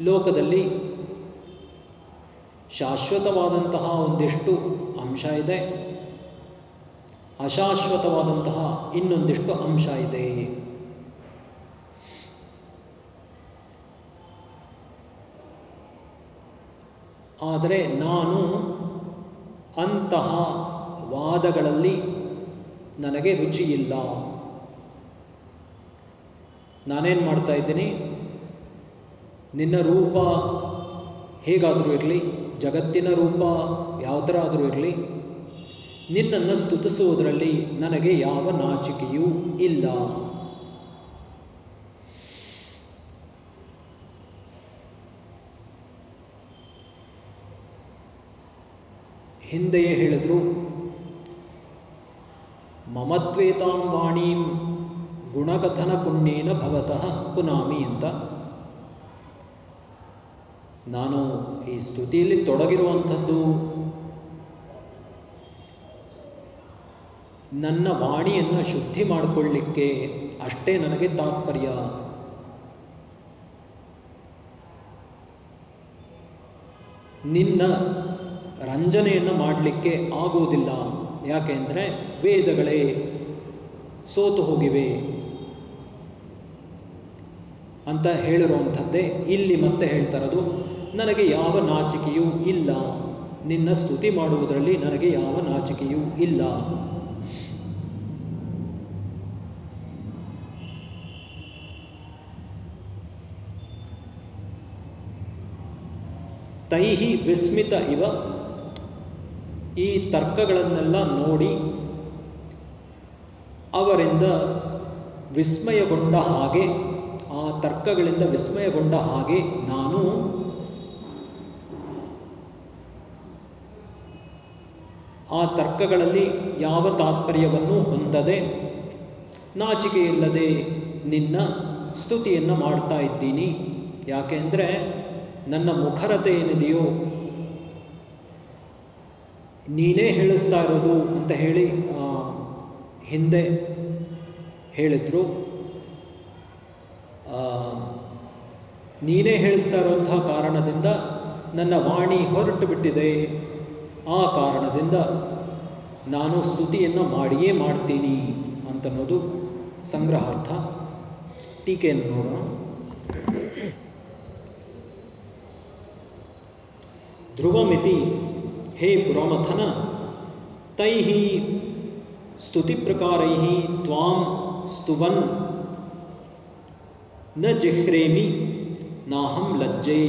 ಲೋಕದಲ್ಲಿ ಶಾಶ್ವತವಾದಂತಹ ಒಂದಿಷ್ಟು ಅಂಶ ಇದೆ, ಅಶಾಶ್ವತವಾದಂತಹ ಇನ್ನೊಂದಿಷ್ಟು ಅಂಶ ಇದೆ. ಆದರೆ ನಾನು ಅಂತಹ ವಾದಗಳಲ್ಲಿ ನನಗೆ ರುಚಿಯಿಲ್ಲ. ನಾನೇನು ಮಾಡ್ತಾ ಇದ್ದೀನಿ? ನಿನ್ನ ರೂಪ ಹೇಗಾದರೂ ಇರಲಿ, ಜಗತ್ತಿನ ರೂಪ ಯಾವ ಥರ ಆದರೂ ಇರಲಿ, ನಿನ್ನನ್ನು ಸ್ತುತಿಸುವುದರಲ್ಲಿ ನನಗೆ ಯಾವ ನಾಚಿಕೆಯೂ ಇಲ್ಲ. ಹಿಂದೆಯೇ ಹೇಳಿದ್ರು. ಮಮತ್ವೇತಾಂ ವಾಣೀಂ ಗುಣಕಥನ ಪುಣ್ಯೇನ ಭವತಃ ಪುನಾಮಿ ಅಂತ. ನಾನು ಈ ಸ್ತುತಿಯಲ್ಲಿ ತೊಡಗಿರುವಂಥದ್ದು ನನ್ನ ವಾಣಿಯನ್ನು ಶುದ್ಧಿ ಮಾಡಿಕೊಳ್ಳಿಕ್ಕೆ ಅಷ್ಟೇ ನನಗೆ ತಾತ್ಪರ್ಯ. ನಿನ್ನ ರಂಜನೆಯನ್ನು ಮಾಡಲಿಕ್ಕೆ ಆಗುವುದಿಲ್ಲ. ಯಾಕೆಂದರೆ ವೇದಗಳೇ ಸೋತು ಹೋಗಿವೆ ಅಂತ ಹೇಳಿರುವಂಥದ್ದೇ ಇಲ್ಲಿ ಮತ್ತೆ ಹೇಳ್ತಾರದು ನನಗೆ ಯಾವ ನಾಚಿಕೆಯೂ ಇಲ್ಲ. ನಿನ್ನ ಸ್ತುತಿ ಮಾಡುವುದರಲ್ಲಿ ನನಗೆ ಯಾವ ನಾಚಿಕೆಯೂ ಇಲ್ಲ. ತೈಹಿ ವಿಸ್ಮಿತ ಇವ ಈ ತರ್ಕಗಳನ್ನೆಲ್ಲ ನೋಡಿ ಅವರಿಂದ ವಿಸ್ಮಯಗೊಂಡ ಹಾಗೆ, ಆ ತರ್ಕಗಳಿಂದ ವಿಸ್ಮಯಗೊಂಡ ಹಾಗೆ ನಾನು ಆ ತರ್ಕಗಳಲ್ಲಿ ಯಾವ ತಾತ್ಪರ್ಯವನ್ನು ಹೊಂದದೆ ನಾಚಿಕೆಯಿಲ್ಲದೆ ನಿನ್ನ ಸ್ತುತಿಯನ್ನು ಮಾಡ್ತಾ ಇದ್ದೀನಿ. ಯಾಕೆಂದರೆ ನನ್ನ ಮುಖರತೆ ಏನಿದೆಯೋ ನೀನೇ ಹೇಳಿಸ್ತಾ ಇರೋದು ಅಂತ ಹೇಳಿ ಹಿಂದೆ ಹೇಳಿದ್ರು. ನೀನೇ ಹೇಳಿಸ್ತಾ ಇರುವಂತಹ ಕಾರಣದಿಂದ ನನ್ನ ವಾಣಿ ಹೊರಟು ಬಿಟ್ಟಿದೆ ಆ ಕಾರಣದಿಂದ ನಾನು ಸ್ತುತಿಯನ್ನು ಮಾಡಿಯೇ ಮಾಡ್ತೀನಿ ಅಂತನ್ನೋದು ಸಂಗ್ರಹಾರ್ಥ. ಟೀಕೆಯನ್ನು ನೋಡೋಣ. ಧ್ರುವಮಿತಿ ಹೇ ಪುರಮಥನ ತೈ ಸ್ತುತಿಪ್ರಕಾರೈ ತ್ವಾಂ ಸ್ತುವನ್, ನ ಜಿಹ್ರೇಮಿ ನಾಹಂ ಲಜ್ಜೆ.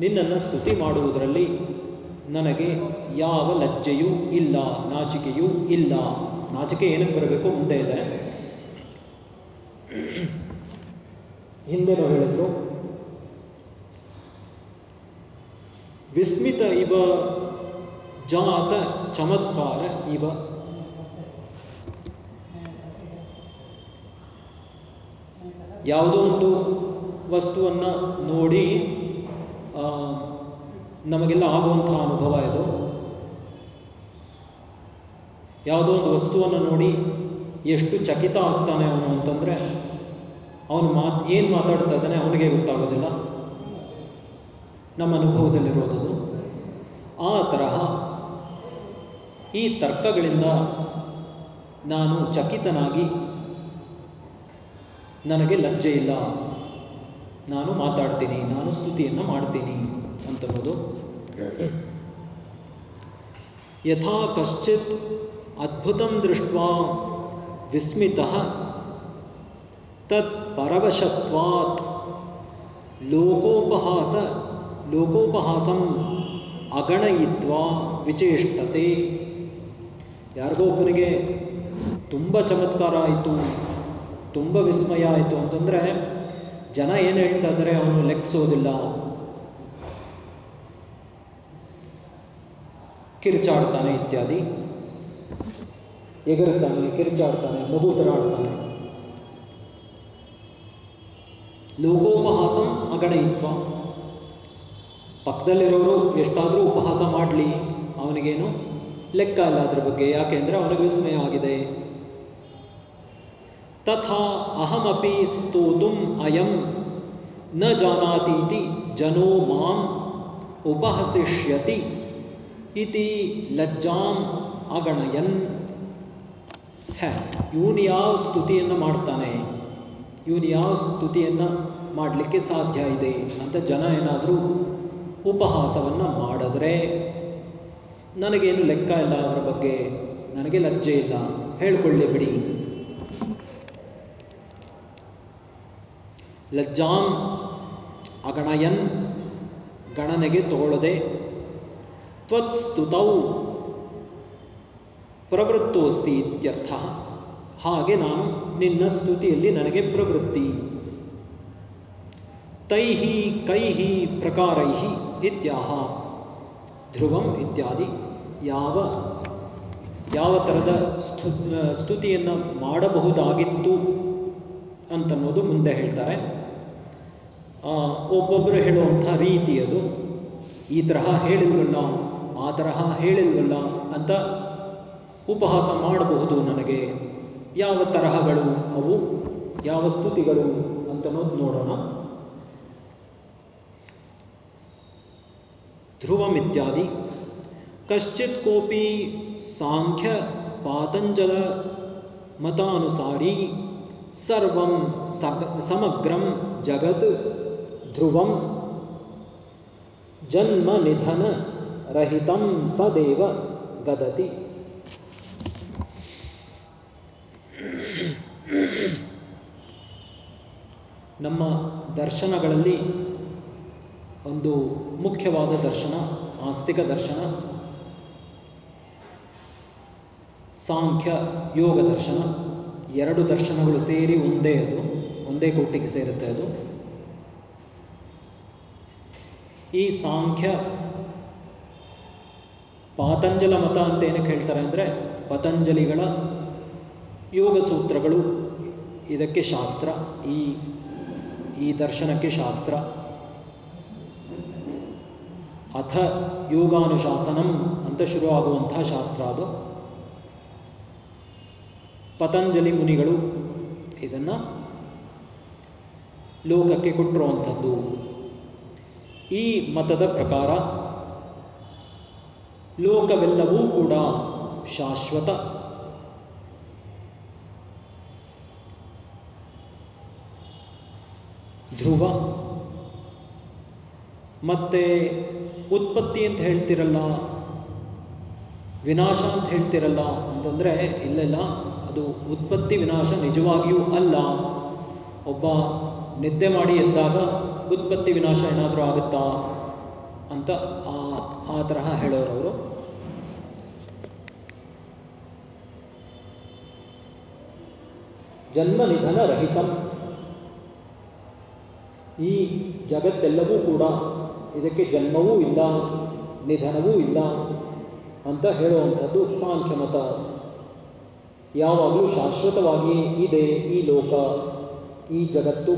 ನಿನ್ನನ್ನು ಸ್ತುತಿ ಮಾಡುವುದರಲ್ಲಿ ನನಗೆ ಯಾವ ಲಜ್ಜೆಯೂ ಇಲ್ಲ, ನಾಚಿಕೆಯೂ ಇಲ್ಲ. ನಾಚಿಕೆ ಏನಕ್ಕೆ ಬರಬೇಕು? ಮುಂದೆ ಇದೆ. ಹಿಂದೆನೂ ಹೇಳಿದ್ರು ವಿಸ್ಮಿತ ಇವ, ಜಾತ ಚಮತ್ಕಾರ ಇವ. ಯಾವುದೋ ಒಂದು ವಸ್ತುವನ್ನ ನೋಡಿ ನಮಗೆಲ್ಲ ಆಗುವಂತಹ ಅನುಭವ ಇದು. ಯಾವುದೋ ಒಂದು ವಸ್ತುವನ್ನು ನೋಡಿ ಎಷ್ಟು ಚಕಿತ ಆಗ್ತಾನೆ ಅವನು ಅಂತಂದ್ರೆ, ಅವನು ಮಾತ್, ಏನು ಮಾತಾಡ್ತಾ ಇದ್ದಾನೆ ಅವನಿಗೆ ಗೊತ್ತಾಗೋದಿಲ್ಲ. ನಮ್ಮ ಅನುಭವದಲ್ಲಿರೋದು ಆ ತರಹ ಈ ತರ್ಕಗಳಿಂದ ನಾನು ಚಕಿತನಾಗಿ ನನಗೆ ಲಜ್ಜೆ ಇಲ್ಲ. ನಾನು ಮಾತಾಡ್ತೀನಿ, ನಾನು ಸ್ತುತಿಯನ್ನು ಮಾಡ್ತೀನಿ ಅಂತನ್ನೋದು ಯಥಾ ಕಶ್ಚಿತ್ ಅದ್ಭುತಂ ದೃಷ್ಟ ವಿಸ್ಮಿತ ತತ್ ಪರವಶತ್ವಾತ್ ಲೋಕೋಪಹಾಸ ಲೋಕೋಪಹಾಸಂ ಅಗಣಯಿತ್ವಾ ವಿಚೇಷ್ಟತೆ. ಯಾರಿಗೋ ಒಬ್ಬನಿಗೆ ತುಂಬ ಚಮತ್ಕಾರ ಆಯಿತು, ತುಂಬ ವಿಸ್ಮಯ ಆಯಿತು ಅಂತಂದರೆ ಜನ ಏನು ಹೇಳ್ತಾ ಇದ್ದಾರೆ, ಅವನು ಲೆಕ್ಸೋದಿಲ್ಲ. ಕಿರ್ಚಾಡ್ತಾನೆ ಇತ್ಯಾದಿ. ಎಗರ್ತಾನೆ ಕಿರ್ಚಾಡ್ತಾನೆ ಮಗು ಥರ ಆಡ್ತಾನೆ ಲೋಕೋಪಹಾಸಂ ಅಗಣಯಿತ್ವ ಪಕ್ಕದಲ್ಲಿರೋರು ಎಷ್ಟಾದರೂ ಉಪಹಾಸ ಮಾಡಲಿ. ಅವನಿಗೇನು ಲೆಕ್ಕ ಇಲ್ಲ ಅದ್ರ ಬಗ್ಗೆ. ಯಾಕೆಂದ್ರೆ ಅವನಿಗೆ ವಿಸ್ಮಯವಾಗಿದೆ. ತಥಾ ಅಹಮಪಿ ಸ್ತೋತುಂ ಅಯಂ ನ ಜಾನಾತೀತಿ ಜನೋ ಮಾಂ ಉಪಹಸಿಷ್ಯತಿ ಇತಿ ಲಜ್ಜಾಂ ಅಗಣಯನ್. ಹೇ, ಇವನು ಯಾವ ಸ್ತುತಿಯನ್ನು ಮಾಡ್ತಾನೆ? ಇವನು ಯಾವ ಸ್ತುತಿಯನ್ನು ಮಾಡಲಿಕ್ಕೆ ಸಾಧ್ಯ ಇದೆ? ಅಂತ ಜನ ಏನಾದರೂ ಉಪಹಾಸವನ್ನು ಮಾಡಿದ್ರೆ ನನಗೇನು ಲೆಕ್ಕ ಇಲ್ಲ ಅದರ ಬಗ್ಗೆ ನನಗೆ ಲಜ್ಜೆ ಇಲ್ಲ. ಹೇಳ್ಕೊಳ್ಳಿ ಬಿಡಿ. ಲಜ್ಜಾಂ ಅಗಣಯನ್ ಗಣನೆಗೆ ತಗೊಳ್ಳದೆ ತ್ವತ್ಸ್ತುತೌ ಪ್ರವೃತ್ತೋಸ್ತಿ ಇತ್ಯರ್ಥ. ಹಾಗೆ ನಾನು ನಿನ್ನ ಸ್ತುತಿಯಲ್ಲಿ ನನಗೆ ಪ್ರವೃತ್ತಿ. ತೈಹಿ ಕೈಹಿ ಪ್ರಕಾರೈಹಿ ಇತ್ಯಾಹ, ಧ್ರುವಂ ಇತ್ಯಾದಿ ಯಾವ ಯಾವ ಥರದ ಸ್ತು ಸ್ತುತಿಯನ್ನು ಮಾಡಬಹುದಾಗಿತ್ತು ಅಂತನ್ನೋದು ಮುಂದೆ ಹೇಳ್ತಾರೆ. ಒಬ್ಬೊಬ್ಬರು ಹೇಳುವಂಥ ರೀತಿ ಅದು. ಈ ತರಹ ಹೇಳಿಲ್ವಲ್ಲ, ಆ ತರಹ ಹೇಳಿಲ್ವಲ್ಲ ಅಂತ ಉಪಹಾಸ ಮಾಡಬಹುದು ನನಗೆ. ಯಾವ ತರಹಗಳು ಅವು, ಯಾವ ಸ್ತುತಿಗಳು ಅಂತನ್ನೋದು ನೋಡೋಣ. ಧ್ರುವಮಿತ್ಯಾದಿ ಕಶ್ಚಿತ್ ಕೋಪಿ ಸಾಂಖ್ಯ ಪಾತಂಜಲ ಮತಾನುಸಾರಿ ಸರ್ವಂ ಸಗ ಸಮಗ್ರಂ ಜಗತ್ ಧ್ರುವಂ ಜನ್ಮ ನಿಧನ ರಹಿತಂ ಸದೇವ ಗದತಿ ನಮ್ಮ ದರ್ಶನಗಳಲ್ಲಿ ಒಂದು ಮುಖ್ಯವಾದ ದರ್ಶನ, ಆಸ್ತಿಕ ದರ್ಶನ. ಸಾಂಖ್ಯ ಯೋಗ ದರ್ಶನ. ಎರಡು ದರ್ಶನಗಳು ಸೇರಿ ಒಂದೇ ಅದು, ಒಂದೇ ಕೋಟಿಗೆ ಸೇರುತ್ತೆ ಅದು. ಈ ಸಾಂಖ್ಯ ಪಾತಂಜಲ ಮತ ಅಂತ ಏನಕ್ಕೆ ಹೇಳ್ತಾರೆ ಅಂದರೆ, ಪತಂಜಲಿಗಳ ಯೋಗ ಸೂತ್ರಗಳು, ಇದಕ್ಕೆ ಶಾಸ್ತ್ರ, ಈ ಈ ದರ್ಶನಕ್ಕೆ ಶಾಸ್ತ್ರ. ಅಥ ಯೋಗಾನುಶಾಸನಂ ಅಂತ ಶುರುವಾಗುವಂತಹ ಶಾಸ್ತ್ರ ಅದು ಪತಂಜಲಿ ಮುನಿಗಳು ಇದನ್ನ ಲೋಕಕ್ಕೆ ಕೊಟ್ಟಿರುವಂಥದ್ದು. ಈ ಮತದ ಪ್ರಕಾರ ಲೋಕವೆಲ್ಲವೂ ಕೂಡ ಶಾಶ್ವತ. ಧ್ರುವ ಮತ್ತೆ ಉತ್ಪತ್ತಿ ಅಂತ ಹೇಳ್ತಿರಲ್ಲ, ವಿನಾಶ ಅಂತ ಹೇಳ್ತಿರಲ್ಲ ಅಂತಂದ್ರೆ ಇಲ್ಲೆಲ್ಲ ಅದು ಉತ್ಪತ್ತಿ ವಿನಾಶ ನಿಜವಾಗಿಯೂ ಅಲ್ಲ. ಒಬ್ಬ ನಿದ್ದೆ ಮಾಡಿ ಎದ್ದಾಗ ಉತ್ಪತ್ತಿ ವಿನಾಶ ಏನಾದರೂ ಆಗುತ್ತಾ ಅಂತ ಆ ಆ ತರಹ ಹೇಳೋರವರು ಜನ್ಮ ನಿಧನ ರಹಿತ. ಈ ಜಗತ್ತೆಲ್ಲವೂ ಕೂಡ ಇದಕ್ಕೆ ಜನ್ಮವೂ ಇಲ್ಲ, ನಿಧನವೂ ಇಲ್ಲ ಅಂತ ಹೇಳುವಂಥದ್ದು ಸಾಂಖ್ಯ ಮತ ಯಾವಾಗಲೂ ಶಾಶ್ವತವಾಗಿ ಇದೆ ಈ ಲೋಕ, ಈ ಜಗತ್ತು.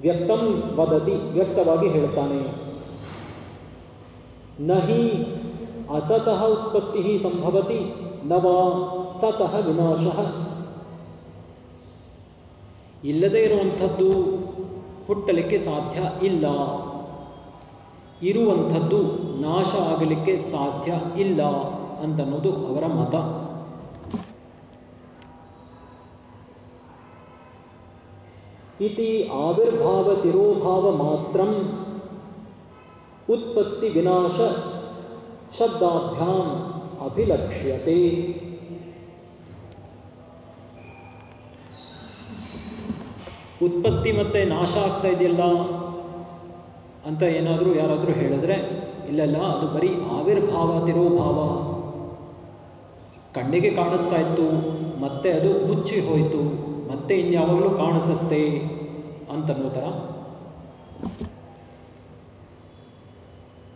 ವ್ಯಕ್ತಂ ವದತಿ, ವ್ಯಕ್ತವಾಗಿ ಹೇಳ್ತಾನೆ ನಹಿ ಅಸತಃ ಉತ್ಪತ್ತಿ ಸಂಭವತಿ, ನವ ಸತಃ ವಿನಾಶ. ಇಲ್ಲದೇ ಇರುವಂಥದ್ದು ಹುಟ್ಟಲಿಕ್ಕೆ ಸಾಧ್ಯ ಇಲ್ಲ. ಇರುವಂಥದ್ದು ನಾಶ ಆಗಲಿಕ್ಕೆ ಸಾಧ್ಯ ಇಲ್ಲ ಅಂತನ್ನೋದು ಅವರ ಮತ. ಇತಿ ಆವಿರ್ಭಾವ ತಿರೋಭಾವ ಮಾತ್ರಂ ಉತ್ಪತ್ತಿ ವಿನಾಶ ಶಬ್ದಾಭ್ಯಾಂ ಅಭಿಲಕ್ಷ್ಯತೆ. ಉತ್ಪತ್ತಿ ಮತ್ತೆ ನಾಶ ಆಗ್ತಾ ಇದೆಯಲ್ಲ ಅಂತ ಏನಾದರೂ ಯಾರಾದರೂ ಹೇಳಿದ್ರೆ, ಇಲ್ಲಲ್ಲ, ಅದು ಬರೀ ಆವಿರ್ಭಾವ, ತಿರೋಭಾವ. ಕಣ್ಣಿಗೆ ಕಾಣಿಸ್ತಾ ಇತ್ತು, ಮತ್ತೆ ಅದು ಮುಚ್ಚಿ ಹೋಯಿತು, ಮತ್ತೆ ಇನ್ಯಾವಾಗಲೂ ಕಾಣಿಸುತ್ತೆ ಅಂತನ್ನೋ ಥರ.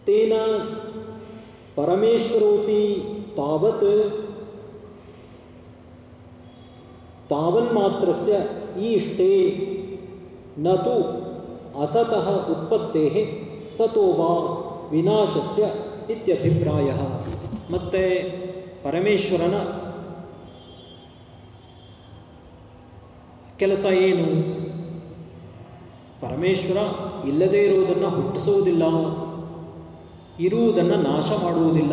ತೇನ ಪರಮೇಶ್ವರೋಪಿ ತಾವತ್ ತಾವನ್ಮಾತ್ರಸ್ಯ ಈಷ್ಟೇ ನತು ಅಸತಃ ಉತ್ಪತ್ತೇ ಸತೋ ವಾ ವಿನಾಶಸ್ಯ ಇತ್ಯಭಿಪ್ರಾಯ. ಮತ್ತೆ ಪರಮೇಶ್ವರನ ಕೆಲಸ ಏನು? ಪರಮೇಶ್ವರ ಇಲ್ಲದೇ ಇರುವುದನ್ನು ಹುಟ್ಟಿಸುವುದಿಲ್ಲ, ಇರುವುದನ್ನು ನಾಶ ಮಾಡುವುದಿಲ್ಲ,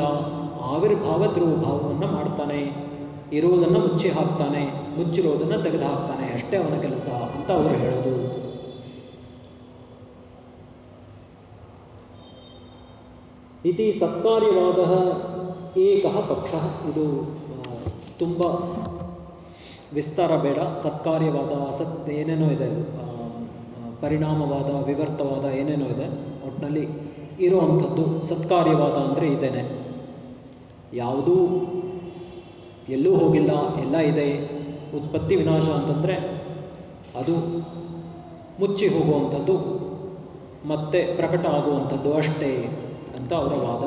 ಆವಿರ್ಭಾವ ತಿರುವುಭಾವವನ್ನು ಮಾಡ್ತಾನೆ, ಇರುವುದನ್ನು ಮುಚ್ಚಿ ಹಾಕ್ತಾನೆ ಮುಚ್ಚಿರೋದನ್ನು ತೆಗೆದು ಹಾಕ್ತಾನೆ ಅಷ್ಟೇ ಅವನ ಕೆಲಸ ಅಂತ ಅವರು ಹೇಳೋದು. ಇತಿ ಸತ್ಕಾರ್ಯವಾದ ಏಕ ಪಕ್ಷ. ಇದು ತುಂಬ ವಿಸ್ತಾರ ಬೇಡ. ಸತ್ಕಾರ್ಯವಾದ, ಅಸತ್ ಏನೇನೋ ಇದೆ. ಪರಿಣಾಮವಾದ, ವಿವರ್ತವಾದ ಏನೇನೋ ಇದೆ. ಒಟ್ಟಿನಲ್ಲಿ ಇರುವಂಥದ್ದು ಸತ್ಕಾರ್ಯವಾದ ಅಂದರೆ ಇದೇನೆ. ಯಾವುದೂ ಎಲ್ಲೂ ಹೋಗಿಲ್ಲ, ಎಲ್ಲ ಇದೆ. ಉತ್ಪತ್ತಿ ವಿನಾಶ ಅಂತಂದರೆ ಅದು ಮುಚ್ಚಿ ಹೋಗುವಂಥದ್ದು, ಮತ್ತೆ ಪ್ರಕಟ ಆಗುವಂಥದ್ದು ಅಷ್ಟೇ ಅಂತ ಅವರ ವಾದ.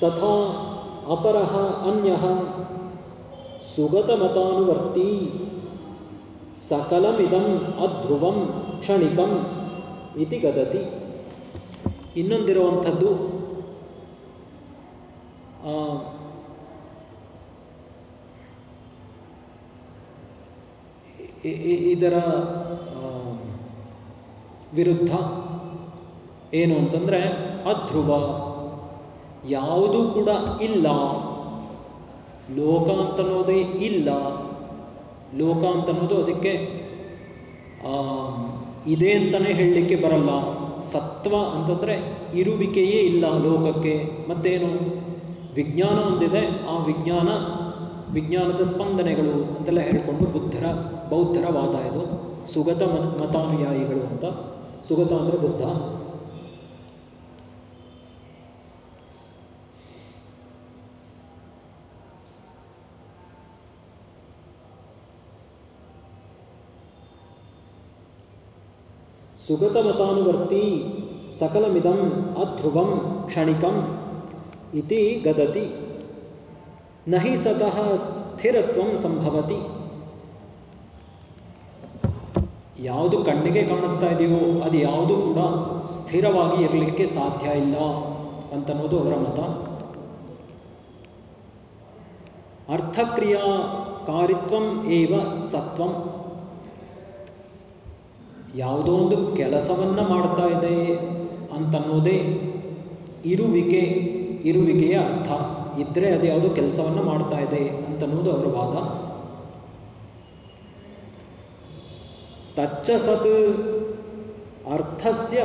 ತಥಾ ಅಪರಃ ಸುಗತ ಸುಗತಮತಾನುವರ್ತಿ ಸಕಲಮಿದಂ ಅಧ್ರುವಂ ಕ್ಷಣಿಕಂ ಇತಿ ಗದತಿ. ಇನ್ನೊಂದಿರುವಂಥದ್ದು ಇದರ ವಿರುದ್ಧ ಏನು ಅಂತಂದರೆ ಅಧ್ರುವ. ಯಾವುದೂ ಕೂಡ ಇಲ್ಲ. ಲೋಕ ಅಂತನ್ನೋದೇ ಇಲ್ಲ. ಲೋಕ ಅಂತನ್ನೋದು ಅದಕ್ಕೆ ಇದೆ ಅಂತಲೇ ಹೇಳಲಿಕ್ಕೆ ಬರಲ್ಲ. ಸತ್ವ ಅಂತಂದರೆ ಇರುವಿಕೆಯೇ ಇಲ್ಲ ಲೋಕಕ್ಕೆ. ಮತ್ತೇನು? ವಿಜ್ಞಾನ ಒಂದಿದೆ. ಆ ವಿಜ್ಞಾನ ವಿಜ್ಞಾನದ ಸ್ಪಂದನೆಗಳು ಅಂತೆಲ್ಲ ಹೇಳಿಕೊಂಡು ಬುದ್ಧರ, ಬೌದ್ಧರ ವಾದ ಇದು. ಸುಗತ ಮತಾನುಯಾಯಿಗಳು ಅಂತ. ಸುಗತ ಅಂದರೆ ಬುದ್ಧ. ಸುಗತ ಮತಾನುವರ್ತಿ ಸಕಲಮಿದಂ ಅಧ್ರುವಂ ಕ್ಷಣಿಕಂ ಇತಿ ಗದತಿ. ನಹಿ ಸತಃ ಸ್ಥಿರತ್ವಂ ಸಂಭವತಿ. ಯಾವುದು ಕಣ್ಣಿಗೆ ಕಾಣಿಸ್ತಾ ಇದೆಯೋ ಅದು ಯಾವುದು ಕೂಡ ಸ್ಥಿರವಾಗಿ ಇರಲಿಕ್ಕೆ ಸಾಧ್ಯ ಇಲ್ಲ ಅಂತನ್ನೋದು ಅವರ ಮತ. ಅರ್ಥಕ್ರಿಯಾ ಕಾರಿತ್ವಂ ಏವ ಸತ್ವಂ. ಯಾವುದೋ ಒಂದು ಕೆಲಸವನ್ನ ಮಾಡ್ತಾ ಇದೆ ಅಂತನ್ನೋದೇ ಇರುವಿಕೆ, ಇರುವಿಕೆಯ ಅರ್ಥ. ಇದ್ರೆ ಅದು ಯಾವುದೋ ಕೆಲಸವನ್ನ ಮಾಡ್ತಾ ಇದೆ ಅಂತನ್ನುವುದು ಅವರ ವಾದ. ತಚ್ಚ ಸತ್ ಅರ್ಥಸ್ಯ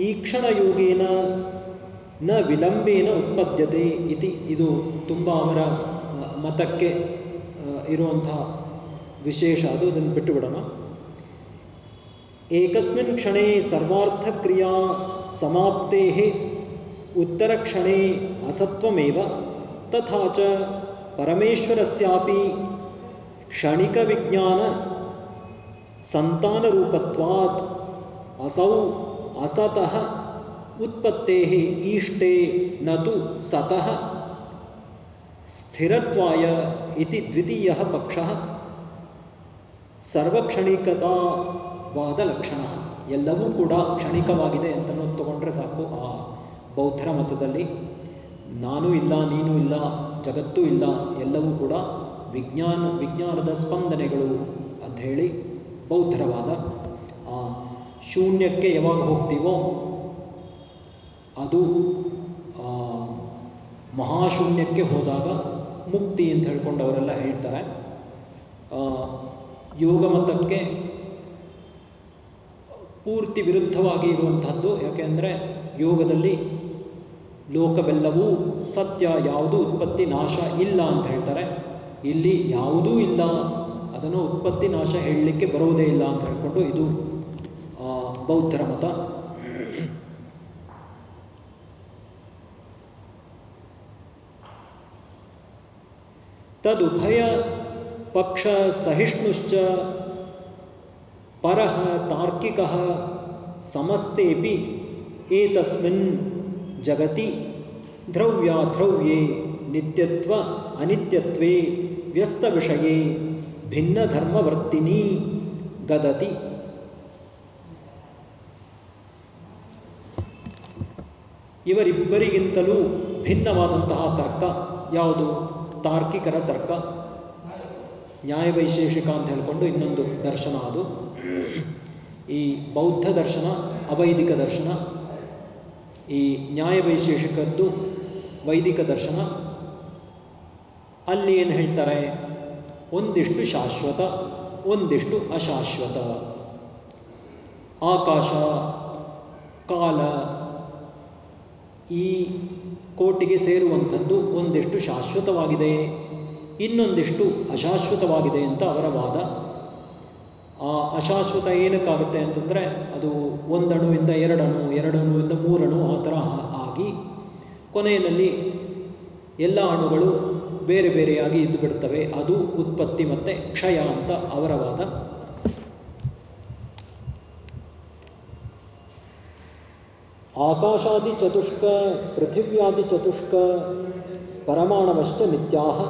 ಈಕ್ಷಣಯೋಗೇನ ನ ವಿಳಂಬೇನ ಉತ್ಪದ್ಯತೆ ಇತಿ. ಇದು ತುಂಬ ಅವರ ಮತಕ್ಕೆ ಇರುವಂತಹ ವಿಶೇಷ. ಅದು ಅದನ್ನು ಬಿಟ್ಟು ಬಿಡೋಣ ಏಕಸ್ಮಿನ್ ಕ್ಷಣೆ ಸರ್ವಾರ್ಥಕ್ರಿಯಾ ಸಮಾಪ್ತೆ ಉತ್ತರಕ್ಷಣೆ ಅಸತ್ವಮೇವ ತಥಾ ಚ ಪರಮೇಶ್ವರಸ್ಯಾಪಿ ಕ್ಷಣಿಕವಿಜ್ಞಾನ ಸಂತಾನರೂಪತ್ವಾತ್ ಅಸೌ ಅಸತಃ ಉತ್ಪತ್ತೇ ಈಷ್ಟೇ ನತು ಸತಃ ಸ್ಥಿರತ್ವಾಯ ಇತಿ ದ್ವಿತೀಯ ಪಕ್ಷ ಸರ್ವಕ್ಷಣಿಕತಾವಾದ ಲಕ್ಷಣ ಎಲ್ಲವೂ ಕೂಡ ಕ್ಷಣಿಕವಾಗಿದೆ ಅಂತ ತಗೊಂಡ್ರೆ ಸಾಕು. ಆ ಬೌದ್ಧರ ಮತದಲ್ಲಿ ನಾನು ಇಲ್ಲ, ನೀನು ಇಲ್ಲ, ಜಗತ್ತೂ ಇಲ್ಲ, ಎಲ್ಲವೂ ಕೂಡ ವಿಜ್ಞಾನ, ವಿಜ್ಞಾನದ ಸ್ಪಂದನೆಗಳು ಅಂತ ಹೇಳಿ ಬೌದ್ಧರವಾದ ಆ ಶೂನ್ಯಕ್ಕೆ ಯಾವಾಗ ಹೋಗ್ತೀವೋ ಅದು ಮಹಾಶೂನ್ಯಕ್ಕೆ ಹೋದಾಗ ಮುಕ್ತಿ ಅಂತ ಹೇಳ್ಕೊಂಡು ಅವರೆಲ್ಲ ಹೇಳ್ತಾರೆ ಯೋಗ ಮತಕ್ಕೆ ಪೂರ್ತಿ ವಿರುದ್ಧವಾಗಿ ಇರುವಂತಹದ್ದು ಯಾಕೆಂದರೆ ಯೋಗದಲ್ಲಿ ಲೋಕವೆಲ್ಲವೂ ಸತ್ಯ ಯಾವುದೂ ಉತ್ಪತ್ತಿ ನಾಶ ಇಲ್ಲ ಅಂತ ಹೇಳ್ತಾರೆ. ಇಲ್ಲಿ ಯಾವುದೂ ಇಲ್ಲ. ಅದನ್ನು ಉತ್ಪತ್ತಿ ನಾಶ ಹೇಳಲಿಕ್ಕೆ ಬರುವುದೇ ಇಲ್ಲ ಅಂತ ಹೇಳ್ಕೊಂಡು ಇದು ಬೌದ್ಧರ ಮತ. ತದುಭಯ ಪಕ್ಷ ಸಹಿಷ್ಣುಶ್ಚ ಪರಃ ತಾರ್ಕಿಕಃ ಸಮಸ್ತೇಪಿ ಏತಸ್ಮಿನ್ ಜಗತಿ ದ್ರವ್ಯಾಧ್ರವ್ಯೇ ನಿತ್ಯತ್ವ ಅನಿತ್ಯತ್ವೇ ವ್ಯಸ್ತ ವಿಷಯ ಭಿನ್ನ ಧರ್ಮವರ್ತಿನಿ ಗದತಿ. ಇವರಿಬ್ಬರಿಗಿಂತಲೂ ಭಿನ್ನವಾದಂತಹ ತರ್ಕ ಯಾವುದು? ತಾರ್ಕಿಕರ ತರ್ಕ. ನ್ಯಾಯವೈಶೇಷಿಕ ಅಂತ ಹೇಳಿಕೊಂಡು ಇನ್ನೊಂದು ದರ್ಶನ ಅದು. ಈ ಬೌದ್ಧ ದರ್ಶನ, ಅವೈದಿಕ ದರ್ಶನ ಈ ನ್ಯಾಯವೈಶೇಷಿಕದ್ದು ವೈದಿಕ ದರ್ಶನ. ಅಲ್ಲಿ ಏನು ಹೇಳ್ತಾರೆ? ಒಂದಿಷ್ಟು ಶಾಶ್ವತ, ಒಂದಿಷ್ಟು ಅಶಾಶ್ವತ. ಆಕಾಶ, ಕಾಲ, ಈ ಕೋಟಿಗೆ ಸೇರುವಂಥದ್ದು ಒಂದಿಷ್ಟು ಶಾಶ್ವತವಾಗಿದೆ, ಇನ್ನೊಂದಿಷ್ಟು ಅಶಾಶ್ವತವಾಗಿದೆ ಅಂತ ಅವರ ವಾದ. ಅಶಾಶ್ವತ ಏನಕ್ಕಾಗುತ್ತೆ ಅಂತಂದರೆ ಅದು ಒಂದಣುವಿಂದ ಎರಡಣು, ಎರಡಣುವಿಂದ ಮೂರಣು ಆ ಥರ ಆಗಿ ಕೊನೆಯಲ್ಲಿ ಎಲ್ಲ ಅಣುಗಳು ಬೇರೆ ಬೇರೆಯಾಗಿ ಇದ್ದು ಬಿಡ್ತವೆ. ಅದು ಉತ್ಪತ್ತಿ ಮತ್ತು ಕ್ಷಯ ಅಂತ ಅವರವಾದ ಆಕಾಶಾದಿ ಚತುಷ್ಕ, ಪೃಥಿವ್ಯಾದಿ ಚತುಷ್ಕ, ಪರಮಾಣವಶ್ಚ ನಿತ್ಯಾಹ,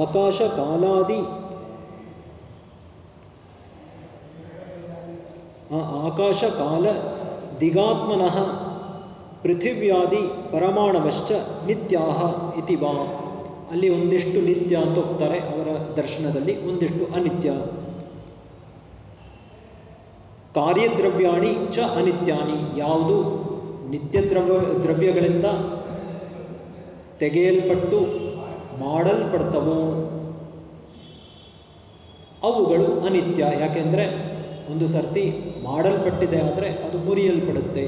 ಆಕಾಶ ಕಾಲಾದಿ ಆಕಾಶ ಕಾಲ ದಿಗಾತ್ಮನಃ ಪೃಥಿವ್ಯಾದಿ ಪರಮಾಣವಶ್ಚ ನಿತ್ಯಾ ಇತಿ ವಾ. ಅಲ್ಲಿ ಒಂದಿಷ್ಟು ನಿತ್ಯ ಅಂತ ಹೋಗ್ತಾರೆ ಅವರ ದರ್ಶನದಲ್ಲಿ, ಒಂದಿಷ್ಟು ಅನಿತ್ಯ. ಕಾರ್ಯದ್ರವ್ಯಾಣಿ ಚ ಅನಿತ್ಯಾನಿ. ಯಾವುದು? ನಿತ್ಯ ದ್ರವ್ಯ ದ್ರವ್ಯಗಳಿಂದ ತೆಗೆಯಲ್ಪಟ್ಟು ಮಾಡಲ್ಪಡ್ತವೋ? ಅವುಗಳು ಅನಿತ್ಯ. ಯಾಕೆಂದರೆ ಒಂದು ಸರ್ತಿ ಮಾಡಲ್ಪಟ್ಟಿದೆ ಆದರೆ ಅದು ಮುರಿಯಲ್ಪಡುತ್ತೆ,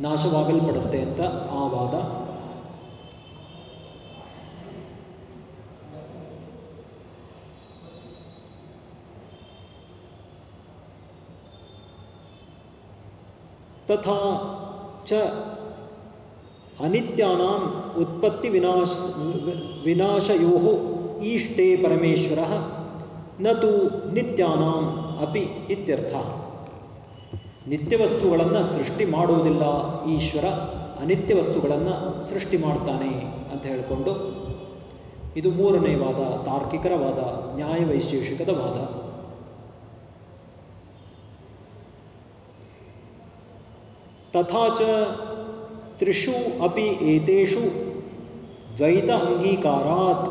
ನಾಶವಾಗಲ್ಪಡುತ್ತೆ ಅಂತ ಆ ವಾದ. ತಥಾ ಚ ಅನಿತ್ಯಾನಾಂ ಉತ್ಪತ್ತಿ ವಿನಾಶ ವಿನಾಶಯೋ ಈಷ್ಟೇ ಪರಮೇಶ್ವರ, ನ ತು ನಿತ್ಯಾನಾಂ ಅಪಿ ಇತ್ಯರ್ಥ ನಿತ್ಯ ವಸ್ತುಗಳನ್ನು ಸೃಷ್ಟಿ ಮಾಡುವುದಿಲ್ಲ. ಈಶ್ವರ ಅನಿತ್ಯ ವಸ್ತುಗಳನ್ನು ಸೃಷ್ಟಿ ಮಾಡ್ತಾನೆ ಅಂತ ಹೇಳಿಕೊಂಡು ಇದು ಮೂರನೇ ವಾದ, ತಾರ್ಕಿಕರ ವಾದ, ನ್ಯಾಯವೈಶೇಷಿಕದ ವಾದ. ತಥಾಚ ತ್ರಿಷು ಅಪಿ ಏತೇಷು ದ್ವೈತ ಅಂಗೀಕಾರಾತ್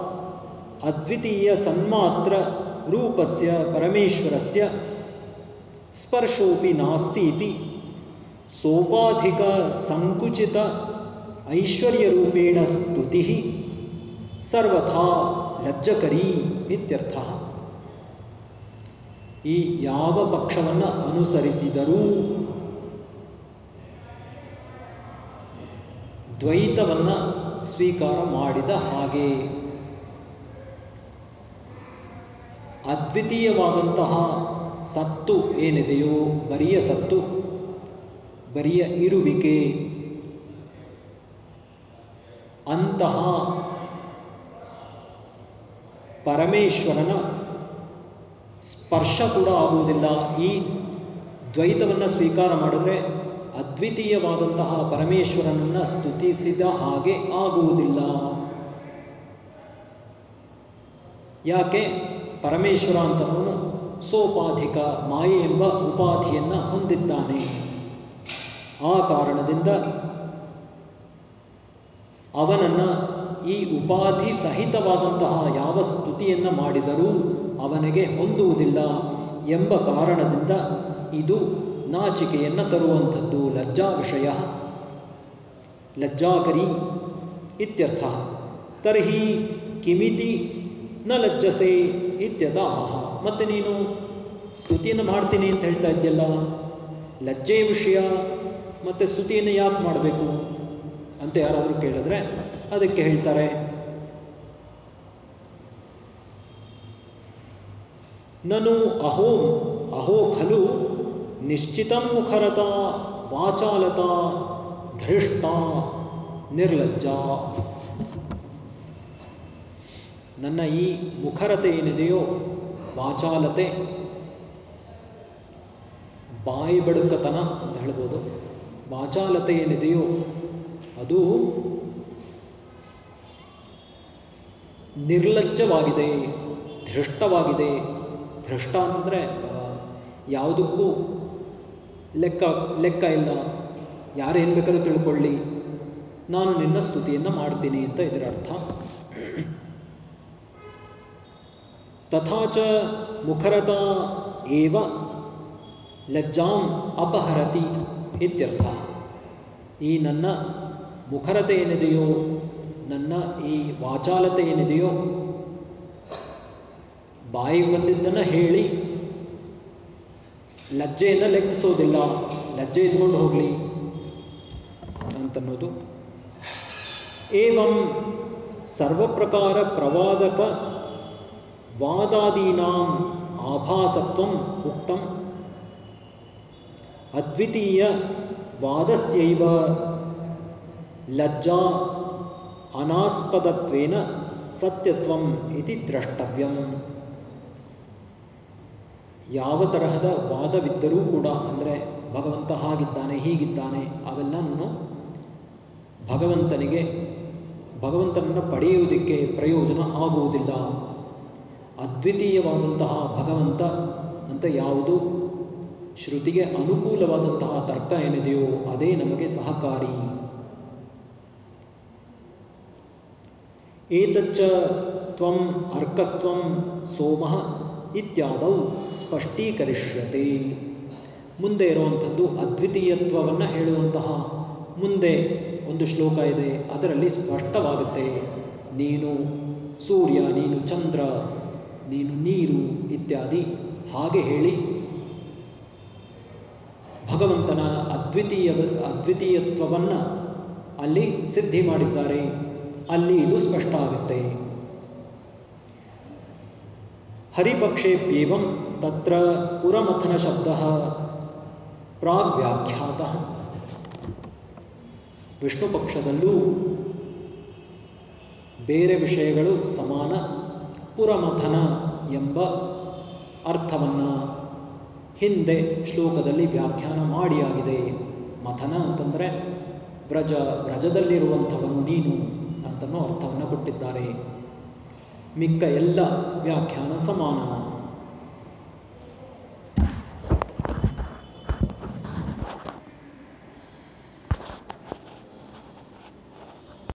ಅದ್ವಿತೀಯ ಸನ್ಮಾತ್ರ ರೂಪಸ್ಯ ಪರಮೇಶ್ವರಸ್ಯ. ಸ್ಪರ್ಶೋಪಿ ನಾಸ್ತಿ ಇತಿ. ಸೋಪಾಧಿಕ ಸಂಕುಚಿತ ಐಶ್ವರ್ಯರೂಪೇಣ ಸ್ತುತಿ. ಸರ್ವಥಾ ಲಜ್ಜಕರಿ ಇತ್ಯರ್ಥ. ಈ ಯಾವ ಪಕ್ಷವನ್ನು ಅನುಸರಿಸಿದರೂ ದ್ವೈತವನ್ನು ಸ್ವೀಕಾರ ಮಾಡಿದ ಹಾಗೆ ಅದ್ವಿತೀಯವಾದಂತಹ ಸತ್ತು ಏನಿದೆಯೋ ಬರಿಯ ಸತ್ತು, ಬರಿಯ ಇರುವಿಕೆ, ಅಂತಹ ಪರಮೇಶ್ವರನ ಸ್ಪರ್ಶ ಕೂಡ ಆಗುವುದಿಲ್ಲ. ಈ ದ್ವೈತವನ್ನು ಸ್ವೀಕಾರ ಮಾಡಿದ್ರೆ ಅದ್ವಿತೀಯವಾದಂತಹ ಪರಮೇಶ್ವರನನ್ನು ಸ್ತುತಿಸಿದ ಹಾಗೆ ಆಗುವುದಿಲ್ಲ. ಯಾಕೆ? ಪರಮೇಶ್ವರ ಅಂತವನು ಸೋಪಾಧಿಕ ಮಾಯೆ ಎಂಬ ಉಪಾಧಿಯನ್ನು ಹೊಂದಿದ್ದಾನೆ. ಆ ಕಾರಣದಿಂದ ಅವನನ್ನು ಈ ಉಪಾಧಿ ಸಹಿತವಾದಂತಹ ಯಾವ ಸ್ತುತಿಯನ್ನು ಮಾಡಿದರೂ ಅವನಿಗೆ ಹೊಂದುವುದಿಲ್ಲ ಎಂಬ ಕಾರಣದಿಂದ ಇದು ನಾಚಿಕೆಯನ್ನು ತರುವಂಥದ್ದು ಲಜ್ಜಾ ವಿಷಯ. ಲಜ್ಜಾಕರಿ ಇತ್ಯರ್ಥ. ತರ್ಹಿ ಕಿಮಿತಿ ನ ಲಜ್ಜಸೆ ಇತ್ಯದ ಆಹ ಮತ್ತೆ ನೀನು ಸ್ತುತಿಯನ್ನು ಮಾಡ್ತೀನಿ ಅಂತ ಹೇಳ್ತಾ ಇದ್ದೆಲ್ಲ ಲಜ್ಜೆ ವಿಷಯ, ಮತ್ತೆ ಸ್ತುತಿಯನ್ನು ಯಾಕೆ ಮಾಡಬೇಕು ಅಂತ ಯಾರಾದರೂ ಕೇಳಿದ್ರೆ ಅದಕ್ಕೆ ಹೇಳ್ತಾರೆ. ನಾನು ಅಹೋ ಅಹೋ ಖಲು, ನಿಶ್ಚಿತಂ ಮುಖರತ, ವಾಚಾಲತ, ಧೃಷ್ಟ, ನಿರ್ಲಜ್ಜ. ನನ್ನ ಈ ಮುಖರತೆ ಏನಿದೆಯೋ, ವಾಚಾಲತೆ, ಬಾಯಿ ಬಡುಕತನ ಅಂತ ಹೇಳ್ಬೋದು. ವಾಚಾಲತೆ ಏನಿದೆಯೋ, ಅದು ನಿರ್ಲಜ್ಜವಾಗಿದೆ, ಧೃಷ್ಟವಾಗಿದೆ. ಧೃಷ್ಟ ಅಂತಂದರೆ ಯಾವುದಕ್ಕೂ ಲೆಕ್ಕ ಲೆಕ್ಕ ಇಲ್ಲ. ಯಾರೇನು ಬೇಕಾದ್ರೂ ತಿಳ್ಕೊಳ್ಳಿ. ನಾನು ನಿನ್ನ ಸ್ತುತಿಯನ್ನು ಮಾಡ್ತೀನಿ ಅಂತ ಇದರ ಅರ್ಥ ತಥಾಚ ಮುಖರತಾ ಏವ ಲಜ್ಜಾಂ ಅಪಹರತಿ ಇತ್ಯರ್ಥ ಈ ನನ್ನ ಮುಖರತೆ ಏನಿದೆಯೋ, ನನ್ನ ಈ ವಾಚಾಲತೆ ಏನಿದೆಯೋ, ಬಾಯಿ ಬಂದಿದ್ದನ್ನು ಹೇಳಿ ಲಜ್ಜೆಯನ್ನು ಲೆಕ್ಕಿಸೋದಿಲ್ಲ, ಲಜ್ಜೆ ಇದ್ಕೊಂಡು ಹೋಗಲಿ ಅಂತನ್ನೋದು. ಏವಂ ಸರ್ವಪ್ರಕಾರ ಪ್ರವಾದಕ ವಾದಾದೀನಾಂ ಆಭಾಸತ್ವಂ ಉಕ್ತಂ. ಅದ್ವಿತೀಯ ವಾದಸ್ಯೈವ ಲಜ್ಜಾ ಅನಾಸ್ಪದತ್ವೇನ ಸತ್ಯತ್ವಂ ಇತಿ ದ್ರಷ್ಟವ್ಯಂ. ಯಾವ ತರಹದ ವಾದವಿದ್ದರೂ ಕೂಡ ಅಂದರೆ ಭಗವಂತ ಹಾಗಿದ್ದಾನೆ, ಹೀಗಿದ್ದಾನೆ, ಅವೆಲ್ಲನೂ ಭಗವಂತನಿಗೆ, ಭಗವಂತನನ್ನು ಪಡೆಯುವುದಕ್ಕೆ ಪ್ರಯೋಜನ ಆಗುವುದಿಲ್ಲ. ಅದ್ವಿತೀಯವಾದಂತಹ ಭಗವಂತ ಅಂತ ಯಾವುದು? ಶ್ರುತಿಗೆ ಅನುಕೂಲವಾದಂತಹ ತರ್ಕ ಏನಿದೆಯೋ ಅದೇ ನಮಗೆ ಸಹಕಾರಿ. ಏತಚ್ಚ ತ್ವಂ ಅರ್ಕಸ್ತ್ವಂ ಸೋಮಃ ಇತ್ಯಾದೌ ಸ್ಪಷ್ಟೀಕರಿಷ್ಯತೆ. ಮುಂದೆ ಇರುವಂಥದ್ದು ಅದ್ವಿತೀಯತ್ವವನ್ನು ಹೇಳುವಂತಹ ಮುಂದೆ ಒಂದು ಶ್ಲೋಕ ಇದೆ, ಅದರಲ್ಲಿ ಸ್ಪಷ್ಟವಾಗುತ್ತೆ. ನೀನು ಸೂರ್ಯ, ನೀನು ಚಂದ್ರ ನೀನು ನೀರು ಇತ್ಯಾದಿ. ಹಾಗೆ ಹೇಳಿ. ಭಗವಂತನ ಅದ್ವಿತೀಯ ಅದ್ವಿತೀಯತ್ವವನ್ನು ಅಲ್ಲಿ ಸಿದ್ಧಿ ಮಾಡಿದ್ದಾರೆ. ಅಲ್ಲಿ ಇದು ಸ್ಪಷ್ಟ ಆಗುತ್ತೆ. ಹರಿಪಕ್ಷೇಪ್ಯೇವಂ ತತ್ರ ಪುರಮಥನ ಶಬ್ದ ಪ್ರಾಗ್ವ್ಯಾಖ್ಯಾತ ವಿಷ್ಣು ಪಕ್ಷದಲ್ಲೂ ಬೇರೆ ವಿಷಯಗಳು ಸಮಾನ. ಪುರಮಥನ ಎಂಬ ಅರ್ಥವನ್ನು ಹಿಂದೆ ಶ್ಲೋಕದಲ್ಲಿ ವ್ಯಾಖ್ಯಾನ ಮಾಡಿಯಾಗಿದೆ. ಮಥನ ಅಂತಂದರೆ ವ್ರಜ, ವ್ರಜದಲ್ಲಿರುವಂಥವನು ನೀನು ಅಂತನೋ ಅರ್ಥವನ್ನು ಕೊಟ್ಟಿದ್ದಾರೆ. ಮಿಕ್ಕ ಎಲ್ಲ ವ್ಯಾಖ್ಯಾನ ಸಮಾನ.